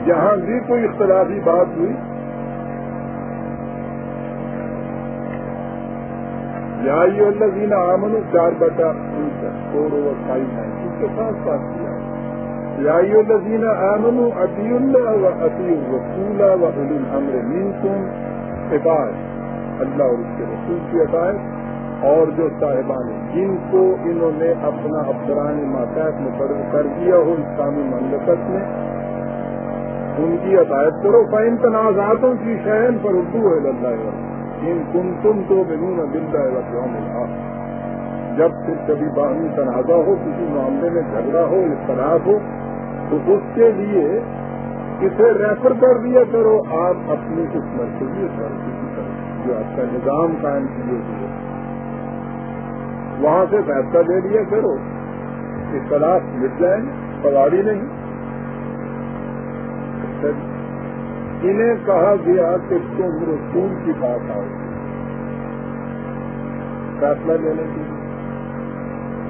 جہاں بھی کوئی اختلافی بات ہوئی۔ یا یہ اللہ دینا آمن چار بٹا فور اوور فائیو نائن اس کے ساتھ ساتھ کیا یا یہ اللہ دینا آمن عطی اللہ و عطی رسول و علی الحمر مین عباد اللہ اور اس کے رسول کی عقائد اور جو صاحبان جن کو انہوں نے اپنا افسران ماتحت مقرر کر دیا ہو اسلامی مملکت میں، ان کی عدایت کرو فائن تنازعاتوں کی شہن پر اردو ہے اللہ ان کم تم تو بنون بلّہ ملا جب پھر کبھی باہمی تنازع ہو، کسی معاملے میں جھگڑا ہو، اختلاف ہو، تو اس کے لیے اسے ریفر کر دیا کرو، آپ اپنی اس مرکزی اتارٹی کی طرف، جو آپ کا نظام قائم کیے ہوئے وہاں سے فیصلہ لے لیا کرو۔ اختلاف مٹ جائیں سواری نہیں۔ انہیں کہا گیا کہ تم رسول کی بات آؤ فیصلہ لینے کے لیے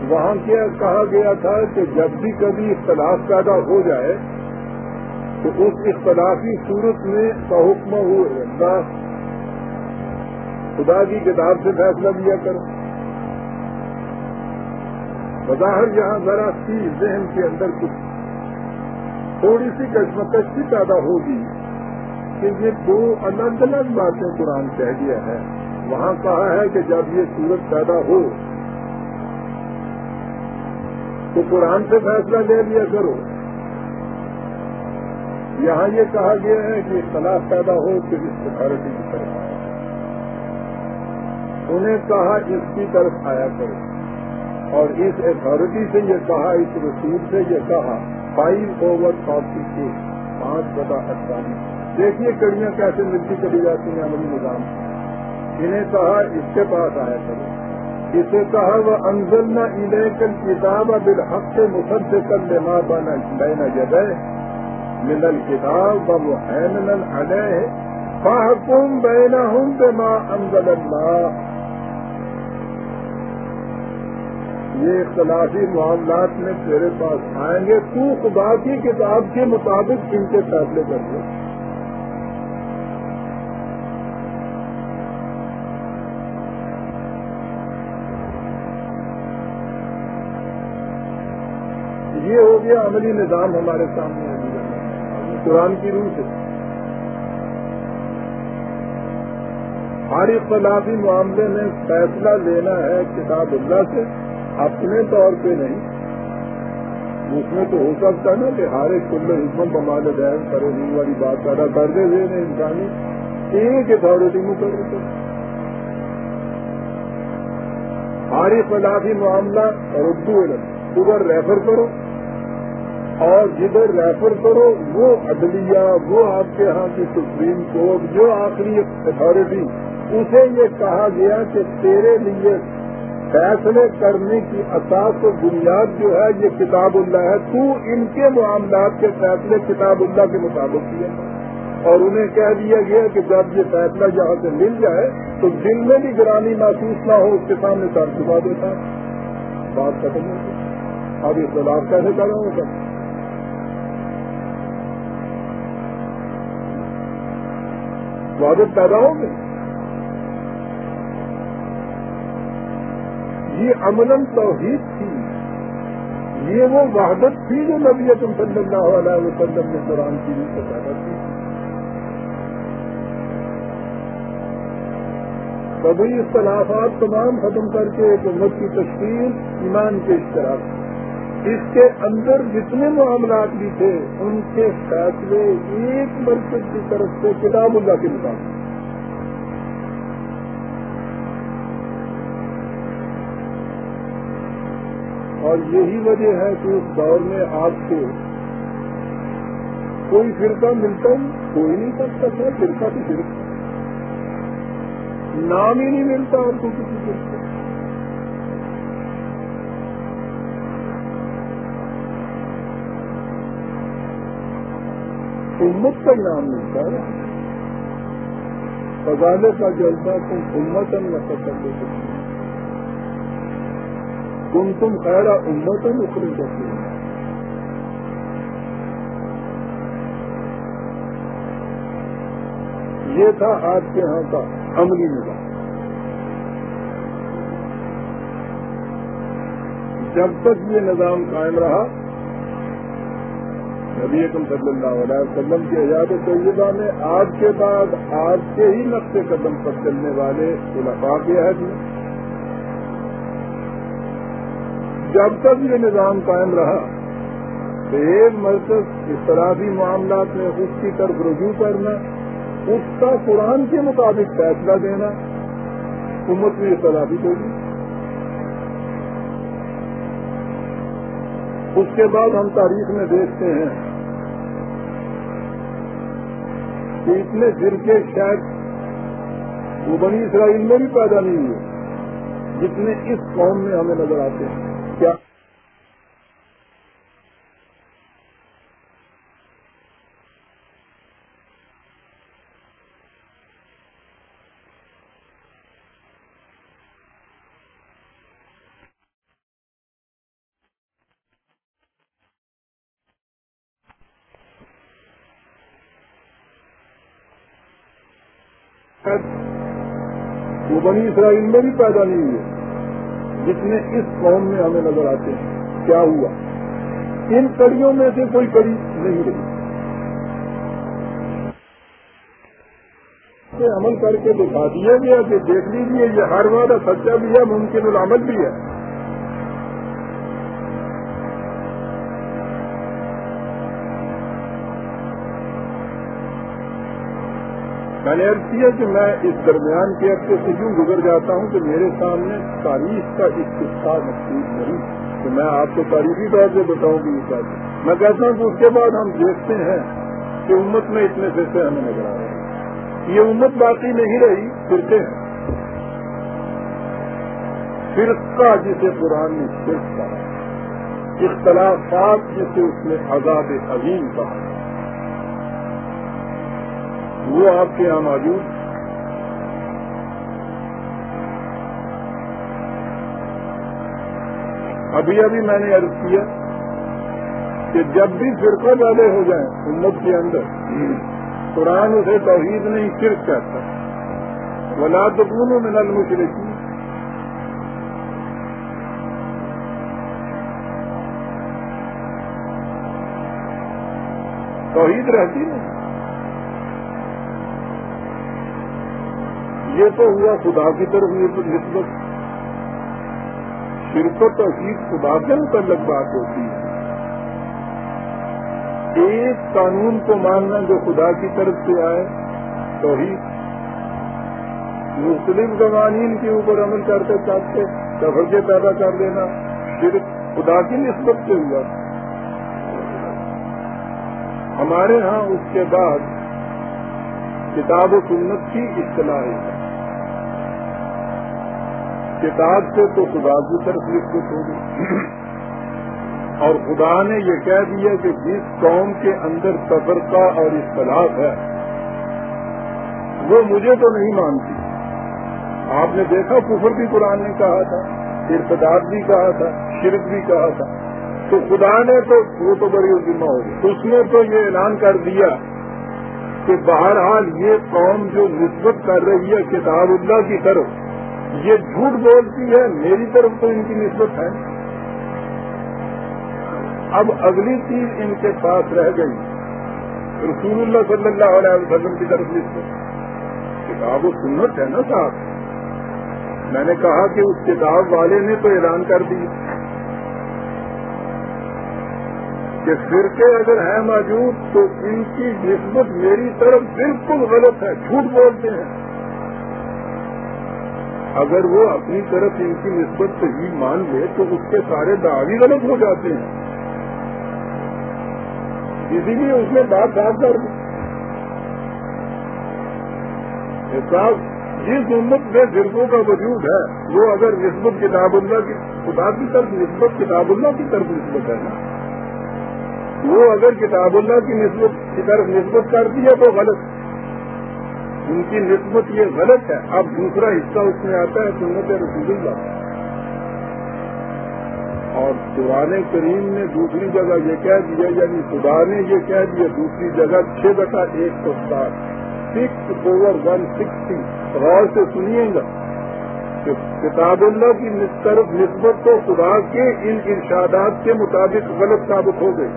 وہاں کیا کہا گیا تھا کہ جب بھی کبھی اختلاف پیدا ہو جائے تو اس اختلافی صورت میں حکم ہوئے اللہ خدا کی کتاب سے فیصلہ لیا کرو۔ بظاہر جہاں ذرا سی ذہن کے اندر کچھ تھوڑی سی کشمکش بھی پیدا ہوگی۔ کہ یہ دو الگ الگ باتیں قرآن کہہ دیا ہے۔ وہاں کہا ہے کہ جب یہ صورت پیدا ہو، تو قرآن سے فیصلہ لے لیا کرو۔ یہاں یہ کہا گیا ہے کہ اختلاف پیدا ہو کہ اس اتارٹی کی طرف آیا۔ انہیں کہا اس کی طرف آیا کرو۔ اور اس اتارٹی سے یہ کہا، اس رسول سے یہ کہا، فائیو اوور فورٹی کے پانچ بتا اٹھانی دیکھیے کڑیاں کیسے ملتی چلی جاتی ہیں عملی نظام۔ انہیں کہا، اس کے پاس آیا کرو۔ اسے کہا وہ انزل نہ کل کتاب بالحق سے مسد سے کر لے ماں بانا لینا جب ملل کتاب و وہ حین ہے فاحکم بینا ہوں بے ماں انزل اللہ یہ اختلافی معاملات میں تیرے پاس آئیں گے۔ تو خدا کی کتاب کے مطابق ان کے فیصلے کر دو یہ گیا عملی نظام ہمارے سامنے قرآن کی روح سے ہر اختلافی معاملے میں فیصلہ لینا ہے کتاب اللہ سے، اپنے طور پہ نہیں۔ اس میں تو ہو سکتا نا کہ ہر ایک کل حکم بمال دین کرے والی بات پیدا کر دے ہوئے انسانی۔ ایک اتارٹی مقرر کرو ہر اختلافی معاملہ اور اردو ادھر ریفر کرو۔ اور جدھر ریفر کرو، وہ عدلیہ، وہ آپ کے ہاں کی سپریم کورٹ، جو آخری اتارٹی اسے یہ کہا گیا کہ تیرے لیے فیصلے کرنے کی اساس و بنیاد جو ہے، یہ کتاب اللہ ہے۔ تو ان کے معاملات کے فیصلے کتاب اللہ کے مطابق کیے۔ اور انہیں کہہ دیا گیا کہ جب یہ فیصلہ جہاں سے مل جائے، تو دل میں بھی گرانی محسوس نہ ہو، اس کے سامنے سر چکا دیتا۔ بات ختم ہو اب یہ سلاب کیسے کروں گا سواگت پیدا ہو گئے یہ امن توحید تھی۔ یہ وہ وحدت تھی جو نبی تم صلی اللہ علیہ وسلم نے قرآن کی روح سے پیدا کی۔ کبھی اختلافات تمام ختم کر کے ایک امت کی تشکیل، ایمان کے اشتراک۔ اس کے اندر جتنے معاملات بھی تھے، ان کے فیصلے ایک مرکز کی طرف سے کتاب اللہ کے مطابق۔ اور یہی وجہ ہے کہ اس دور میں آپ کو کوئی فرقہ ملتا ہی کوئی نہیں سکتا، فرقہ تو فرقہ نام ہی نہیں ملتا آپ کو کسی فرقے امت کا نام ملتا ہے۔ فضالے کا جلسہ تم امتن نقل کر دے سکتے تم تم خیرا امتن اکڑی کرتے ہیں یہ تھا آج کے یہاں کا عملی نظام۔ جب تک یہ نظام قائم رہا نبی اکم صلی اللہ علیہ وسلم کی حیات طیبہ میں آج کے بعد آج کے ہی نقش قدم پر چلنے والے خلفاء کے عہد میں جب تک یہ نظام قائم رہا تو ایک مرکز اختلافی معاملات میں اس کی طرف رجوع کرنا، اس کا قرآن کے مطابق فیصلہ دینا حکومت میں اختلافی ہوگی۔ اس کے بعد ہم تاریخ میں دیکھتے ہیں کہ اتنے فرقے شاید وہ بنی اسرائیل میں بھی پیدا نہیں ہوئے، جتنے اس قوم میں ہمیں نظر آتے ہیں۔ کیا وہ بنی اسرائیل میں بھی پیدا نہیں ہوئے جتنے اس قوم میں ہمیں نظر آتے ہیں۔ کیا ہوا؟ ان کڑیوں میں سے کوئی کڑی نہیں رہی۔ عمل کر کے دکھا دیا گیا کہ دیکھ لیجیے یہ ہر وعدہ سچا بھی ہے، ممکن العمل بھی ہے۔ میں نے عرض کیا کہ میں اس درمیان کے عرصے سے یوں گزر جاتا ہوں کہ میرے سامنے تاریخ کا ایک قصہ نہیں کہ میں آپ کو تاریخی طور سے بتاؤں گی یہ بات میں کہتا ہوں کہ اس کے بعد ہم دیکھتے ہیں کہ امت میں اتنے فرقے ہمیں نظر آ رہے ہیں۔ یہ امت باقی نہیں رہی، فرقے ہیں۔ فرقہ جسے قرآن نے صرف کہا، اختلافات جسے اس نے عذاب عظیم کہا۔ وہ آپ کے یہاں موجود ابھی ابھی میں نے عرض کیا کہ جب بھی فرقہ والے ہو جائیں امت کے اندر، قرآن اسے توحید نہیں صرف کہتا۔ ولا تو دونوں میں نل مشرقی توحید رہتی نہیں یہ تو ہوا خدا کی طرف، یہ تو نسبت۔ شرکت اور خدا کے متعلق بات ہوتی ہے۔ ایک قانون کو ماننا جو خدا کی طرف سے آئے، توحید۔ مسلم قوانین کے اوپر عمل کرتے چاہتے تفرقے پیدا کر دینا صرف خدا کی نسبت سے ہوا۔ ہمارے ہاں اس کے بعد کتاب و سنت کی اصطلاح ہے۔ کتاب سے تو خدا کی طرف نسبت ہوگی اور خدا نے یہ کہہ دیا کہ جس قوم کے اندر تفرقہ اور اختلاف ہے، وہ مجھے تو نہیں مانتی۔ آپ نے دیکھا کفر بھی قرآن نے کہا تھا، ارتداد بھی کہا تھا، شرک بھی کہا تھا۔ تو خدا نے تو، وہ تو بڑی ذمہ ہوگی اس نے تو یہ اعلان کر دیا کہ بہرحال یہ قوم جو نسبت کر رہی ہے کتاب اللہ کی طرف یہ جھوٹ بولتی ہے، میری طرف تو ان کی نسبت ہے۔ اب اگلی چیز ان کے پاس رہ گئی۔ رسول اللہ صلی اللہ علیہ وسلم کی طرف نسبت۔ کتاب و سنت ہے نا صاحب؟ میں نے کہا کہ اس کتاب والے نے تو اعلان کر دی کہ فرقے اگر ہیں موجود تو ان کی نسبت میری طرف بالکل غلط ہے۔ جھوٹ بولتے ہیں۔ اگر وہ اپنی طرف ان کی نسبت سے ہی مان لے تو اس کے سارے دعوی غلط ہو جاتے ہیں۔ اسی لیے اس نے بات صاف کر دی جس امت میں فرقوں کا وجود ہے، وہ اگر نسبت کتاب اللہ کی، خدا کی طرف نسبت کتاب اللہ کی طرف نسبت ہے نا۔ وہ اگر کتاب اللہ کی نسبت کی طرف نسبت کر دیا تو غلط۔ ان کی نسبت یہ غلط ہے۔ اب دوسرا حصہ اس میں آتا ہے، سنت رسول اللہ۔ اور قرآن کریم نے دوسری جگہ یہ کہہ دیا یعنی خدا نے یہ کہہ دیا، دوسری جگہ چھ بٹا ایک سو سات۔ سکس اوور ون سکسٹی غور سے سنیے گا کہ کتاب اللہ کی طرف نسبت تو خدا کے ان ارشادات کے مطابق غلط ثابت ہو گئی۔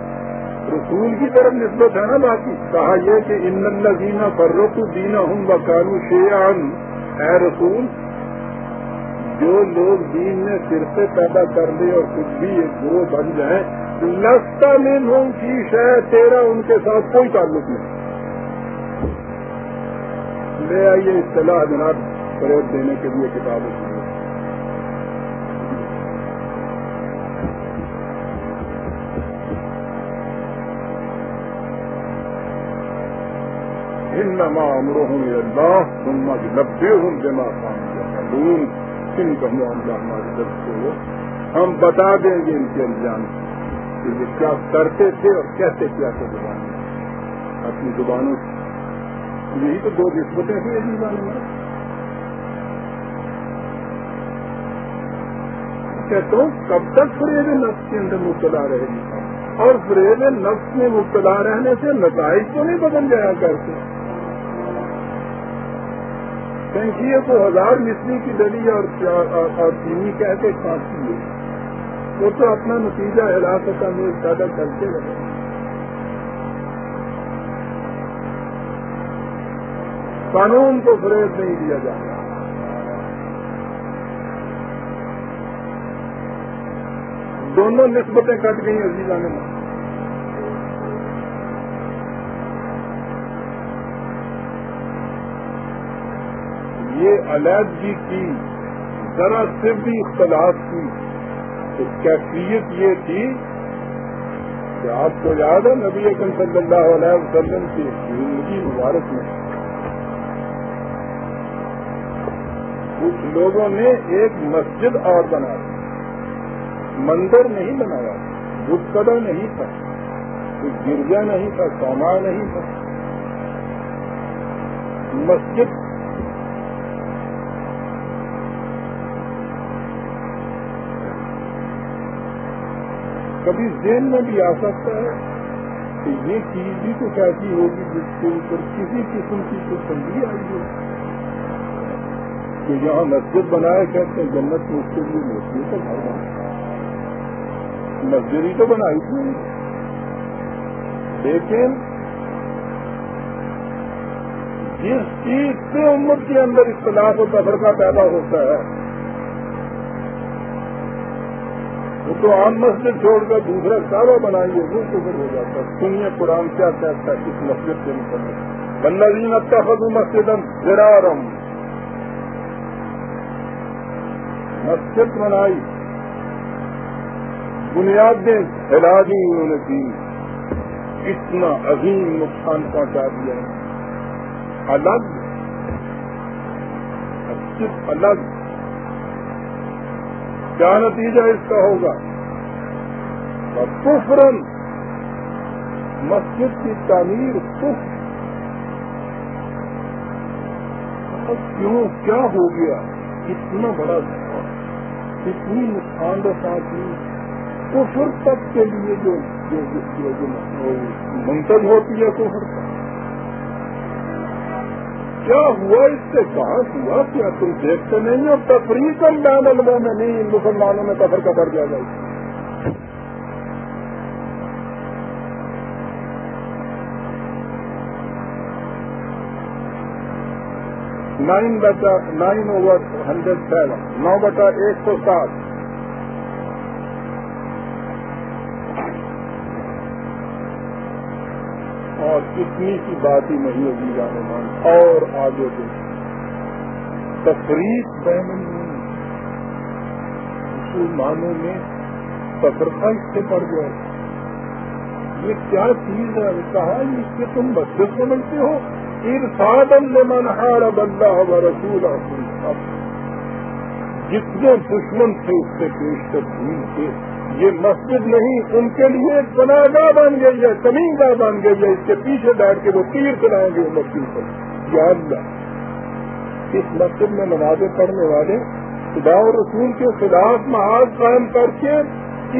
رسول کی طرف نسبت ہے نا باقی۔ کہا یہ کہ ان اللہ دینا فرق دینا ہوں بکانو شیان اے رسول، جو لوگ دین میں فرقے پیدا کر لے اور کچھ بھی ایک گروہ بن جائیں لستا میں ہوں کی شاید تیرا ان کے ساتھ کوئی تعلق نہیں۔ لے آئیے اصطلاح جناب، فروغ دینے کے لیے کتابیں انما امرهم الى الله ثم ينبئهم بما كانوا يعملون ان کا معاملہ ہمارے درد کو ہم بتا دیں گے ان کے انجام کہ یہ کیا کرتے تھے اور کہتے کیا تھے زبان اپنی زبانوں سے. یہی تو دو نسبتیں تھیں یہ زبانوں میں. اچھا، کہتا ہوں کب تک فریب نفس کے اندر مبتلا رہے گی؟ اور فریب نفس میں مبتلا رہنے سے نتائج تو نہیں بدل جایا کرتے. سینکیے کو ہزار مچھلی کی دلی اور چینی کہہ کے کھانسی ہے۔ وہ تو اپنا نتیجہ ہلاکت میں زیادہ کرتے رہے۔ قانون کو فریب نہیں دیا جاتا دونوں نسبتیں کٹ گئی عزیزہ میں یہ علیحدگی کی ذرا سے بھی اختلاف کی تو کیفیت یہ تھی کہ آپ کو یاد ہے نبی اکم صلی اللہ علیہ وسلم کی زندگی مبارک میں؟ کچھ لوگوں نے ایک مسجد اور بنایا مندر نہیں بنایا بت نہیں تھا، کوئی گرجا نہیں تھا سوما نہیں تھا۔ مسجد کبھی ذہن میں بھی آ سکتا ہے کہ یہ چیز بھی کچھ ایسی ہوگی جس کے اوپر کسی قسم کی کچھ تنگی آئی ہو۔ کہ یہاں مسجد بنایا کہتے ہیں جنت میں اس کے لیے مسجد تو گھر بنا۔ مسجد ہی تو بنائی تھی۔ لیکن جس چیز سے امت کے اندر اختلاف و تفرقہ پیدا ہوتا ہے تو عام مسجد چھوڑ کر دوسرا کعبہ بنائیے وہ کفر ہو جاتا ہے۔ سنیے قرآن کیا کہتا ہے اس مسجد کے متعلق۔ بندین اتخذ مسجد زرارم مسجد بنائی۔ بنیادیں ہلا دی انہوں نے دی۔ اتنا عظیم نقصان پہنچا دیا۔ الگ۔ مسجد الگ۔ کیا نتیجہ اس کا ہوگا؟ کفرن، مسجد کی تعمیر کف کیوں؟ کیا ہو گیا؟ اتنا بڑا اتنی نقصان دہ کفر تک کے لیے جو منتظ ہوتی ہے کفر تک کیا ہوا اس سے؟ کہاں ہوا؟ کیا تم دیکھتے نہیں اور تفریح کم بین الموں میں نہیں، مسلمانوں میں کفر کا بڑھ جائے نائن بٹا نائن اوور ہنڈریڈ سیون، نو بٹا ایک سو سات۔ اور اتنی سی بات ہی نہیں ہوگی جانے مان اور آگے دے تفریح بین مسلمانوں میں سترتا اس سے پڑ گیا یہ کیا چیز ہے؟ کہا اس کے تم بچے سمجھتے ہو۔ ارساد من ہار بندہ ہوگا رسول جتنے دشمن تھے اس سے پیش کر دین تھے یہ مسجد نہیں، ان کے لیے ایک بن گئی ہے زمین گاہ بن گئی ہے۔ اس کے پیچھے بیٹھ کے وہ تیر چلائیں گے مسجد پر یا اللہ، اس مسجد میں نمازیں پڑھنے والے خدا و رسول کے خلاف محاذ قائم کر کے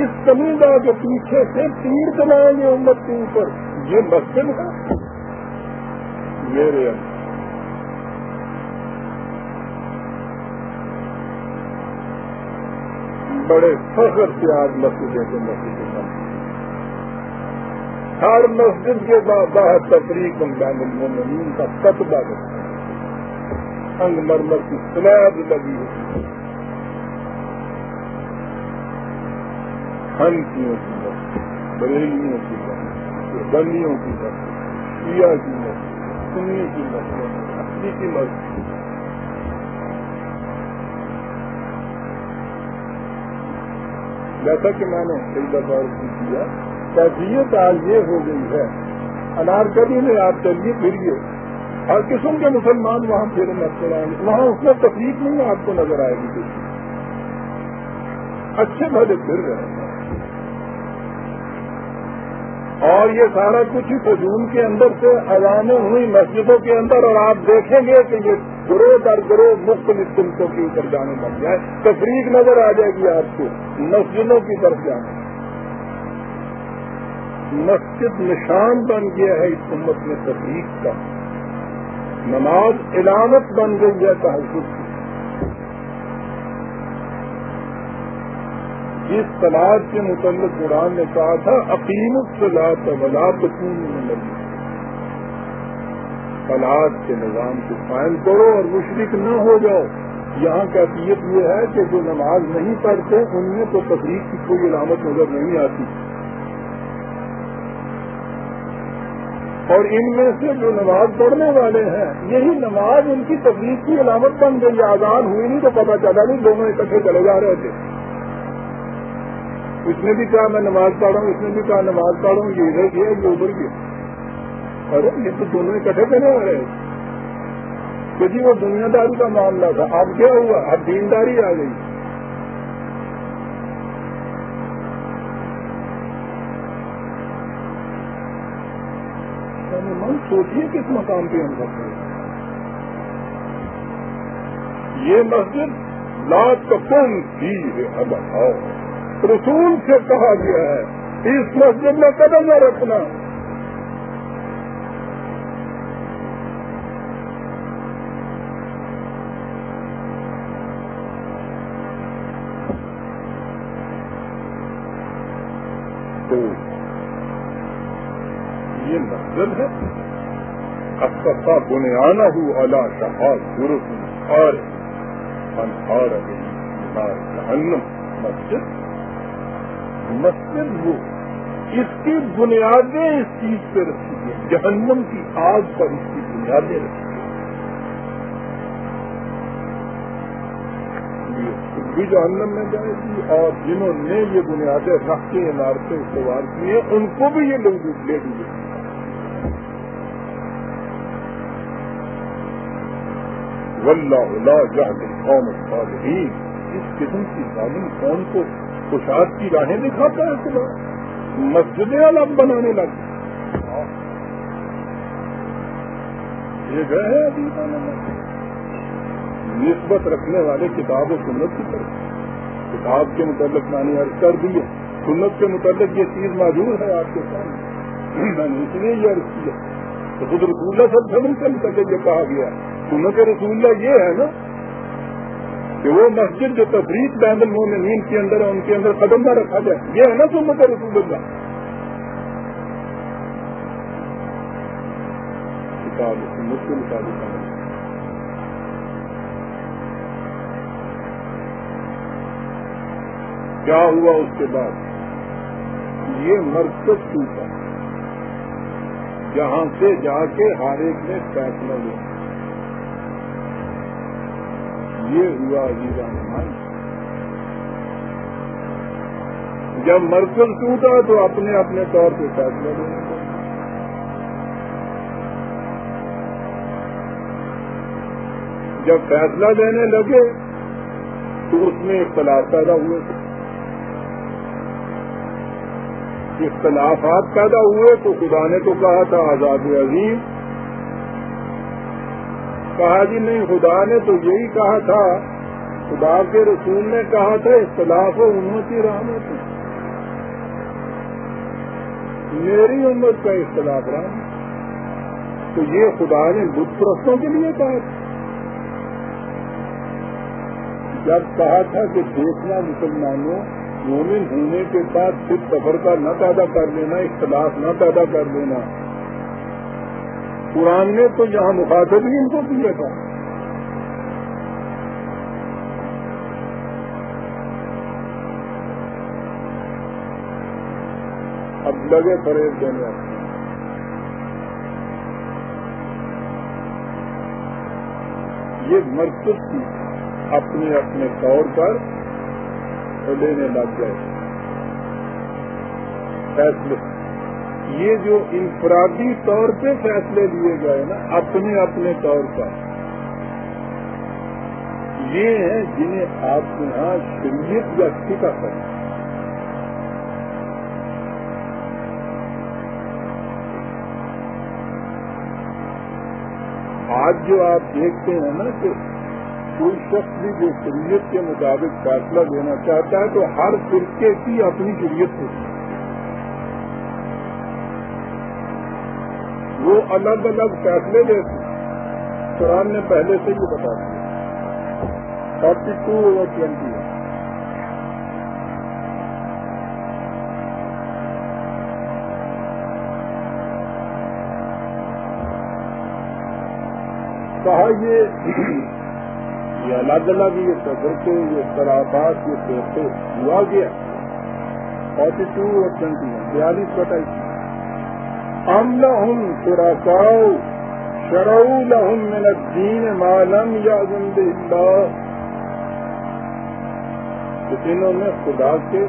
اس زمین گاہ کے پیچھے سے تیر چلائیں گے امت کے اوپر۔ یہ مسجد ہے۔ میرے اندر بڑے فخر سے آج مسجدیں کے مسجد ہر مسجد کے باہر تفریح بین المومنین کا کتبہ رکھتا ہے انگ مرمر کی سلاد لگی ہوتی ہے ہنسیوں کی مسجد بریلیوں کی مسجد بندیوں کی مسجد شیعہ کی مسجد سنی کی مسجد اصلی کی مسجد جیسا کہ میں نے کئی دفعہ کیا کیفیت آج یہ ہو گئی ہے انارکلی میں آپ چلیے پھریے ہر قسم کے مسلمان وہاں پھر نظر آئیں گے۔ وہاں اس میں تکلیف نہیں، آپ کو نظر آئے گی۔ کسی اچھے بھلے پھر رہے ہیں۔ اور یہ سارا کچھ فجون کے اندر سے عوامیں ہوئی مسجدوں کے اندر، اور آپ دیکھیں گے کہ یہ گروہ در گروہ مختلف سمتوں کے اوپر جانے لگ جائے۔ تفریق نظر آ جائے گی آپ کو۔ مسجدوں کی طرف جانے۔ مسجد نشان بن گیا ہے اس امت میں تفریق کا۔ نماز علامت بن گئی ہے تحفظ کی۔ جس سلاد کے متعلق قرآن نے کہا تھا عقیم السلاد ولاد لگی سلاد کے نظام کو قائم کرو اور مشرق نہ ہو جاؤ۔ یہاں کیفیت یہ ہے کہ جو نماز نہیں پڑھتے، ان میں تو تفریح کی کوئی علامت نظر نہیں آتی۔ اور ان میں سے جو نماز پڑھنے والے ہیں، یہی نماز ان کی تبلیغ کی علامت بن گئی۔ آزاد ہوئی نہیں تو پتا چلا نہیں، دونوں اکٹھے چلے جا رہے تھے۔ اس نے بھی کہا میں نماز پڑھا ہوں، اس نے بھی کہا نماز پڑھا ہوں، یہ ادھر کیا یہ ادھر کیا ارے یہ تو دونوں اکٹھے چلے آ رہے کہ جی وہ دنیا داری کا معاملہ تھا۔ اب کیا ہوا؟ اب دینداری آ گئی۔ یعنی سوچیے کس مقام پہ ہم کرتے ہیں یہ مسجد لات کون تھی رسول سے کہا گیا ہے، اس مسجد میں قدم نہ رکھنا۔ تو یہ مسجد ہے۔ اصفا بنیانا ہو اللہ شہاد گرس اور انہار جہنم۔ مسجد۔ مسجد وہ۔ اس کی بنیادیں اس چیز پہ رکھی ہیں جہنم کی آگ پر اس کی بنیادیں رکھی بھی جہنم میں جائے گی اور جنہوں نے یہ بنیادیں رکھ کے عمارتیں استوار کی ہیں، ان کو بھی یہ لوگ لے دیے لا جہل قوم الصالحین اس قسم کی ظالم قوم کو خوشاد کی راہیں دکھاتا ہے صبح مسجدیں الگ بنانے لگے۔ یہ گئے ہیں ابھی۔ نسبت رکھنے والے کتاب و سنت کی طرف۔ کتاب کے متعلق میں نے عرض کر دی ہے۔ سنت کے متعلق یہ چیز موجود ہے آپ کے سامنے۔ میں نے اس لیے یہ عرض کیا تو خود رسول اللہ سب سمجھ کے متعلق یہ کہا گیا سنت رسول اللہ یہ ہے نا کہ وہ مسجد جو تفریح بین المومنین کے اندر ہے ان کے اندر قدم نہ رکھا جائے۔ یہ ہے نا سنت رسول اللہ۔ کتاب سنت کے مطابق کیا ہوا اس کے بعد؟ یہ مرکز ٹوٹا جہاں سے جا کے ہر ایک نے فیصلہ لیا۔ یہ ہوا عزیزہ مہمان جب مرکز ٹوٹا تو اپنے اپنے طور پہ فیصلہ لینا جب فیصلہ لینے لگے تو اس میں اختلاف پیدا ہوئے۔ تھے اختلافات پیدا ہوئے تو خدا نے تو کہا تھا آزاد عظیم۔ کہا جی نہیں، خدا نے تو یہی کہا تھا۔ خدا کے رسول نے کہا تھا، اختلاف انہوں کی رحمت میری امت کا اختلاف رہا تو یہ خدا نے بت پرستوں کے لیے کہا تھا۔ جب کہا تھا کہ دیکھنا مسلمانوں مومن ہونے کے بعد صرف سفر کا نہ پیدا کر لینا، اختلاف نہ پیدا کر لینا۔ قرآن نے تو یہاں مخاطب ہی ان کو کیا تھا۔ اب لگے فریب دینے یہ مرکز کی اپنے اپنے طور پر۔ لینے لگ گئے فیصلے۔ یہ جو انفرادی طور پہ فیصلے لیے گئے نا، اپنے اپنے طور پر۔ یہ ہیں جنہیں آپ کے یہاں شریعت یا ٹھیکا کریں آج جو آپ دیکھتے ہیں نا کہ کوئی شخص بھی جو شریعت کے مطابق فیصلہ دینا چاہتا ہے تو ہر فرقے کی اپنی شریعت ہوتی ہے۔ وہ الگ الگ فیصلے دیتے قرآن نے پہلے سے ہی بتا دیا۔ Forty two over twenty. کہا یہ یہ الگ الگ یہ سفر کے یہ شرابات یہ پیسے ہوا گیا۔ فورٹی ٹو اور ٹوینٹی ون بیالیس بٹائی۔ ام لہم شرکاؤ، شرعو لہم من الدین معلم یا زند اللہ انہوں نے خدا کے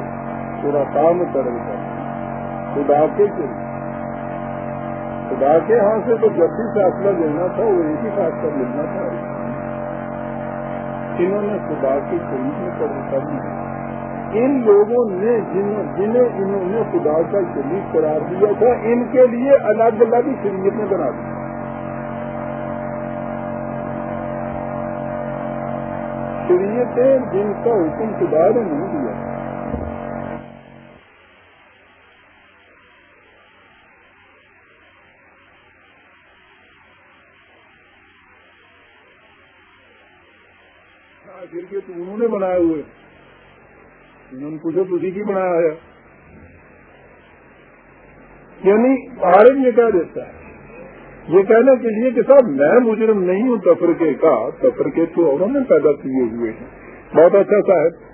شرکا مقرر کر خدا کے خدا کے ہاں سے تو جب بھی فیصلہ لینا تھا، وہ ایک ہی فیصلہ ملنا تھا۔ انہوں نے خدا کی شریف میں کر دیا ان لوگوں نے جنہیں انہوں نے خدا کا شریف قرار دیا تھا، ان کے لیے الگ الگ شریعت میں بنا دی۔ شریعتیں جن کا حکم خدا نے نہیں دیا۔ کے تو انہوں نے بنائے ہوئے۔ انہوں نے پوچھو اسی کی بنایا ہے۔ یعنی عالم یہ کہہ دیتا ہے۔ یہ کہنے کے لیے کہ صاحب، میں مجرم نہیں ہوں تفرقے کا۔ تفرقے تو انہوں نے پیدا کیے ہوئے ہیں۔ بہت اچھا صاحب۔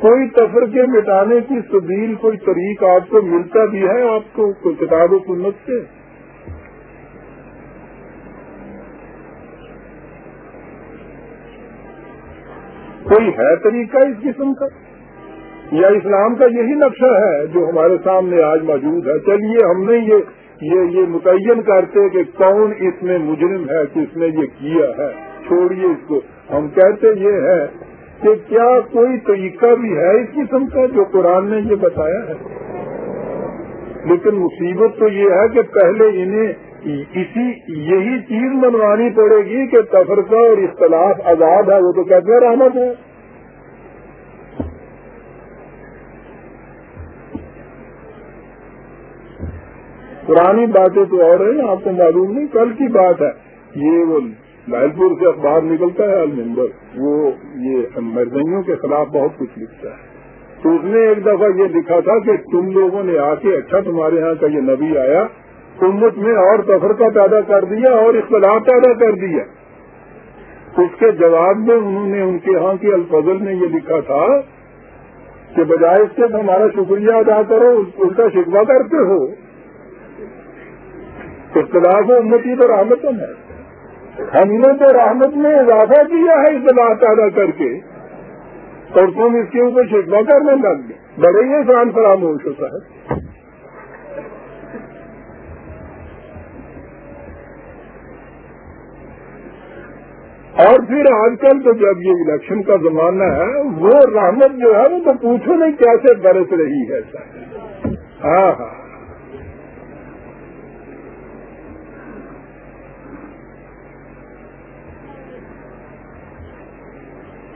کوئی تفرقے مٹانے کی سبیل، کوئی طریق آپ کو ملتا بھی ہے آپ کو، کوئی کتاب و سنت سے؟ کوئی ہے طریقہ اس قسم کا؟ یا اسلام کا یہی نقشہ ہے جو ہمارے سامنے آج موجود ہے؟ چلیے، ہم نے یہ یہ یہ متعین کرتے کہ کون اس میں مجرم ہے، کس نے یہ کیا ہے؟ چھوڑیے اس کو۔ ہم کہتے یہ ہے کہ کیا کوئی طریقہ بھی ہے اس قسم کا جو قرآن نے یہ بتایا ہے؟ لیکن مصیبت تو یہ ہے کہ پہلے انہیں اسی یہی چیز منوانی پڑے گی کہ تفرقہ اور اختلاف آزاد ہے، وہ تو کہتے ہیں رحمت ہے۔ پرانی باتیں تو اور ہیں، آپ کو معلوم نہیں، کل کی بات ہے۔ یہ وہ لائل پور سے اخبار نکلتا ہے المبر وہ یہ مرزیوں کے خلاف بہت کچھ لکھتا ہے۔ تو اس نے ایک دفعہ یہ لکھا تھا کہ تم لوگوں نے آ کے اچھا تمہارے یہاں کا یہ نبی آیا امت میں اور تفرقہ پیدا کر دیا اور اختلاف پیدا کر دیا۔ اس کے جواب میں انہوں نے ان کے ہاں کی الفضل نے یہ لکھا تھا کہ بجائے اس سے ہمارا شکریہ ادا کرو، اس کا شکوا کرتے ہو۔ اختلاف و امتی تو رحمت ہے۔ ہم نے تو رحمت میں اضافہ کیا ہے اختلاف پیدا کر کے۔ اور تم اس کے اوپر شکوا کرنے لگ گئے۔ بڑے ہی احسان فراموش ہوتا ہے اور پھر آج کل تو جب یہ الیکشن کا زمانہ ہے، وہ رحمت جو ہے، وہ تو پوچھو نہیں کیسے برس رہی ہے سر۔ ہاں ہاں۔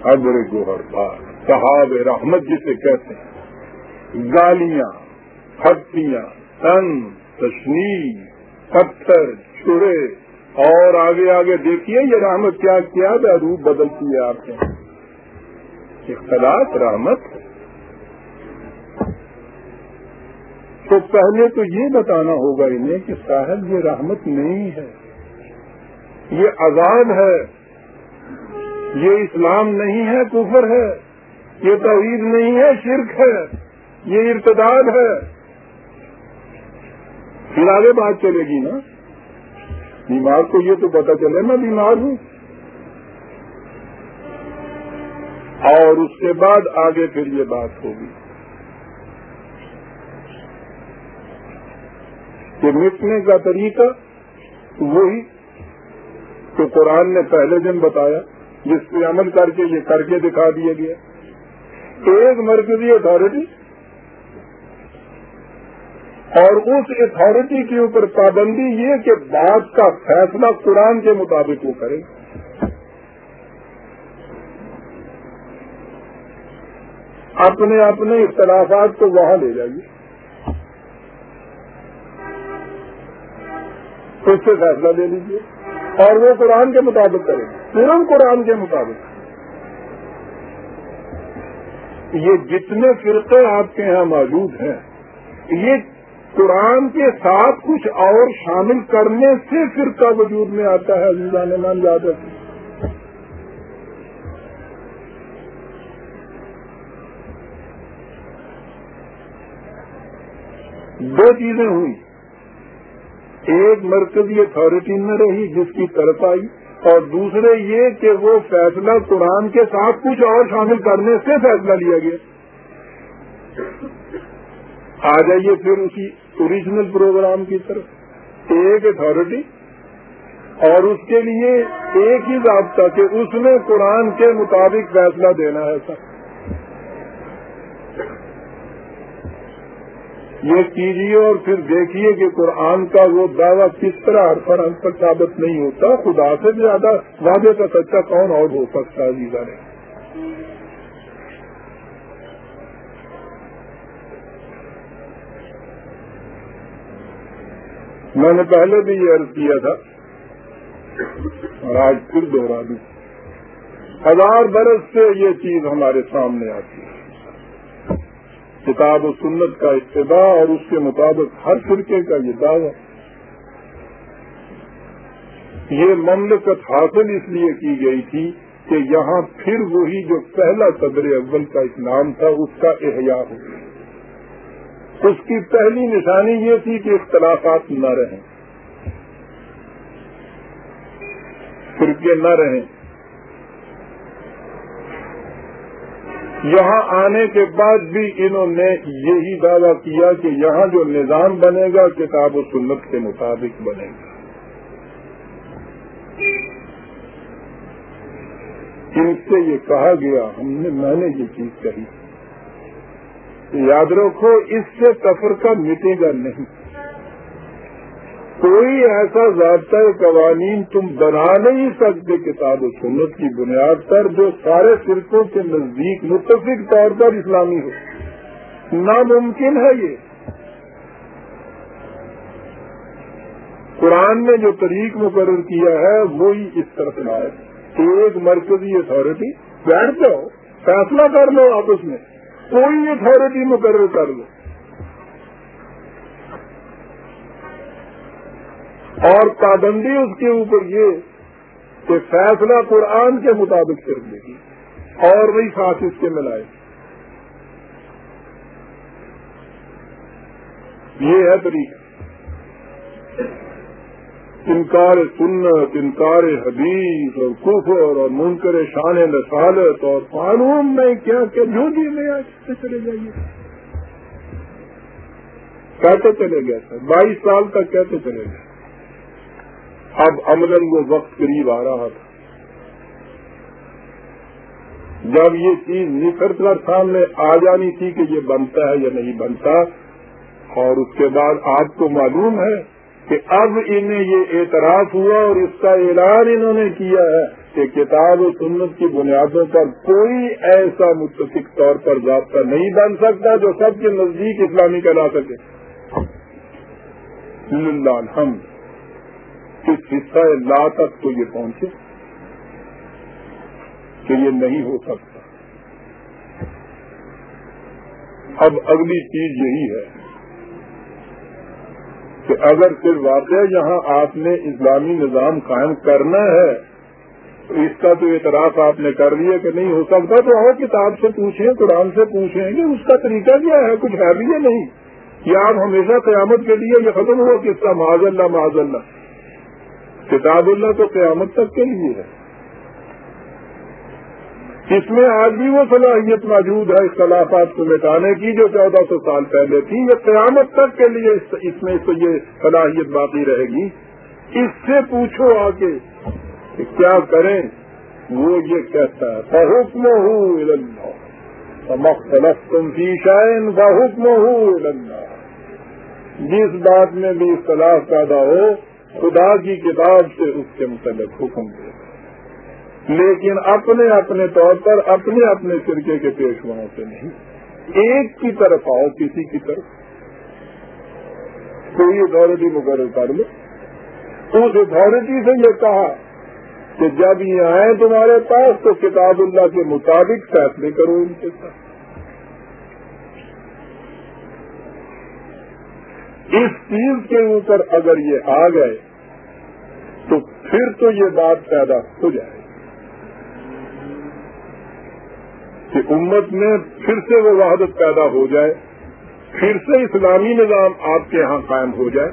ابر گوہر بار صحاب رحمت جسے کہتے ہیں، گالیاں ہتیاں تن تشنی، پتھر، چھڑے اور آگے آگے دیکھیے، یہ رحمت کیا کیا روپ بدلتی ہے آپ نے اختلاف رحمت تو پہلے تو یہ بتانا ہوگا انہیں کہ صاحب، یہ رحمت نہیں ہے۔ یہ آزاد ہے۔ یہ اسلام نہیں ہے، کفر ہے۔ یہ توحید نہیں ہے، شرک ہے۔ یہ ارتداد ہے۔ پھر آگے بات چلے گی نا۔ بیمار کو یہ تو پتا چلے میں بیمار ہوں۔ اور اس کے بعد آگے پھر یہ بات ہوگی کہ مٹنے کا طریقہ وہی تو قرآن نے پہلے دن بتایا، جس پہ عمل کر کے یہ کر کے دکھا دیا گیا۔ ایک مرکزی اتارٹی اور اس اتارٹی کے اوپر پابندی یہ کہ بات کا فیصلہ قرآن کے مطابق وہ کرے۔ اپنے اپنے اختلافات کو وہاں لے جائیے۔ اس سے فیصلہ لے لیجیے۔ اور وہ قرآن کے مطابق کریں پورن قرآن کے مطابق۔ یہ جتنے فرقے آپ کے یہاں موجود ہیں، یہ قرآن کے ساتھ کچھ اور شامل کرنے سے فرقہ وجود میں آتا ہے عزیزان مان یاد رکھیں۔ دو چیزیں ہوئی۔ ایک مرکزی اتارٹی میں رہی، جس کی طرف آئی، اور دوسرے یہ کہ وہ فیصلہ قرآن کے ساتھ کچھ اور شامل کرنے سے فیصلہ لیا گیا۔ آ جائیے پھر اسی اوریجنل پروگرام کی طرف ایک اتارٹی اور اس کے لیے ایک ہی ضابطہ کہ اس میں قرآن کے مطابق فیصلہ دینا ہے سر۔ یہ کیجیے اور پھر دیکھیے کہ قرآن کا وہ دعویٰ کس طرح ہر پر ثابت نہیں ہوتا، خدا سے زیادہ وعدے کا سچا کون اور ہو سکتا ہے جیسا نے میں نے پہلے بھی یہ عرض کیا تھا اور آج پھر دوہرا دوں۔ ہزار برس سے یہ چیز ہمارے سامنے آتی ہے۔ کتاب و سنت کا اتباع اور اس کے مطابق ہر فرقے کا یہ دعویٰ۔ یہ مملکت حاصل اس لیے کی گئی تھی کہ یہاں پھر وہی جو پہلا صدر اول کا اسلام تھا، اس کا احیاء ہو۔ گیا اس کی پہلی نشانی یہ تھی کہ اختلافات نہ رہیں۔ فرقے نہ رہیں۔ یہاں آنے کے بعد بھی انہوں نے یہی دعویٰ کیا کہ یہاں جو نظام بنے گا، کتاب و سنت کے مطابق بنے گا۔ ان سے یہ کہا گیا، ہم نے، میں نے یہ چیز کہی۔ یاد رکھو، اس سے تفرقہ مٹے گا نہیں۔ کوئی ایسا ضابطۂ قوانین تم بنا نہیں سکتے کتاب و سنت کی بنیاد پر، جو سارے فرقوں کے نزدیک متفق طور پر اسلامی ہو۔ ناممکن ہے یہ۔ قرآن نے جو طریق مقرر کیا ہے، وہی اس طرف لائے۔ ایک مرکزی اتارٹی بیٹھ جاؤ، فیصلہ کر لو آپس میں۔ کوئی اتارٹی مقرر کر لو اور پابندی اس کے اوپر یہ کہ فیصلہ قرآن کے مطابق کر دے گی، اور وہی ساتھ اس کے ملائے۔ یہ ہے طریقہ۔ انکار سنت، انکار حدیث اور کفر اور منکر شان نسالت اور قانون میں کیا کیا جو جی میں آج چلے جائیے۔ کہتے چلے گئے سر بائیس سال تک کہتے چلے گئے اب عمل وہ وقت قریب آ رہا تھا۔ جب یہ چیز نکھر کر سامنے آ جانی تھی کہ یہ بنتا ہے یا نہیں بنتا، اور اس کے بعد آپ کو معلوم ہے کہ اب انہیں یہ اعتراف ہوا اور اس کا اعلان انہوں نے کیا ہے کہ کتاب و سنت کی بنیادوں پر کوئی ایسا متفق طور پر ضابطہ نہیں بن سکتا جو سب کے نزدیک اسلامی کہلا سکے۔ الحمد۔ اس حصہ لا تک تو یہ پہنچے کہ یہ نہیں ہو سکتا۔ اب اگلی چیز یہی ہے۔ کہ اگر پھر واقع یہاں آپ نے اسلامی نظام قائم کرنا ہے، تو اس کا تو اعتراف آپ نے کر لیا کہ نہیں ہو سکتا، تو اور کتاب سے پوچھیں، قرآن سے پوچھیں کہ اس کا طریقہ کیا ہے؟ کچھ ہے بھی یا نہیں؟ کہ آپ ہمیشہ قیامت کے لیے یہ ختم ہوا کس کا معذ اللہ معذ اللہ۔ کتاب اللہ تو قیامت تک کے لیے ہے۔ اس میں آج بھی وہ صلاحیت موجود ہے اختلافات کو مٹانے کی جو چودہ سو سال پہلے تھی، یہ قیامت تک کے لیے اس میں تو یہ صلاحیت باقی رہے گی۔ اس سے پوچھو آ کے کہ کیا کریں؟ وہ یہ کہتا ہے بہت ہوں مختلف تم کی شائن بہت ہوں جس بات میں بھی اختلاف پیدا ہو، خدا کی کتاب سے اس کے متعلق حکم دے۔ لیکن اپنے اپنے طور پر اپنے اپنے فرقے کے پیشواؤں سے نہیں۔ ایک کی طرف آؤ، کسی کی طرف۔ کوئی اتارٹی مقرر کر لو۔ اس اتارٹی سے یہ کہا کہ جب یہ آئے تمہارے پاس تو کتاب اللہ کے مطابق فیصلے کرو ان کے ساتھ۔ اس چیز کے اوپر اگر یہ آ گئے تو پھر تو یہ بات پیدا ہو جائے۔ کہ امت میں پھر سے وہ وحدت پیدا ہو جائے، پھر سے اسلامی نظام آپ کے ہاں قائم ہو جائے۔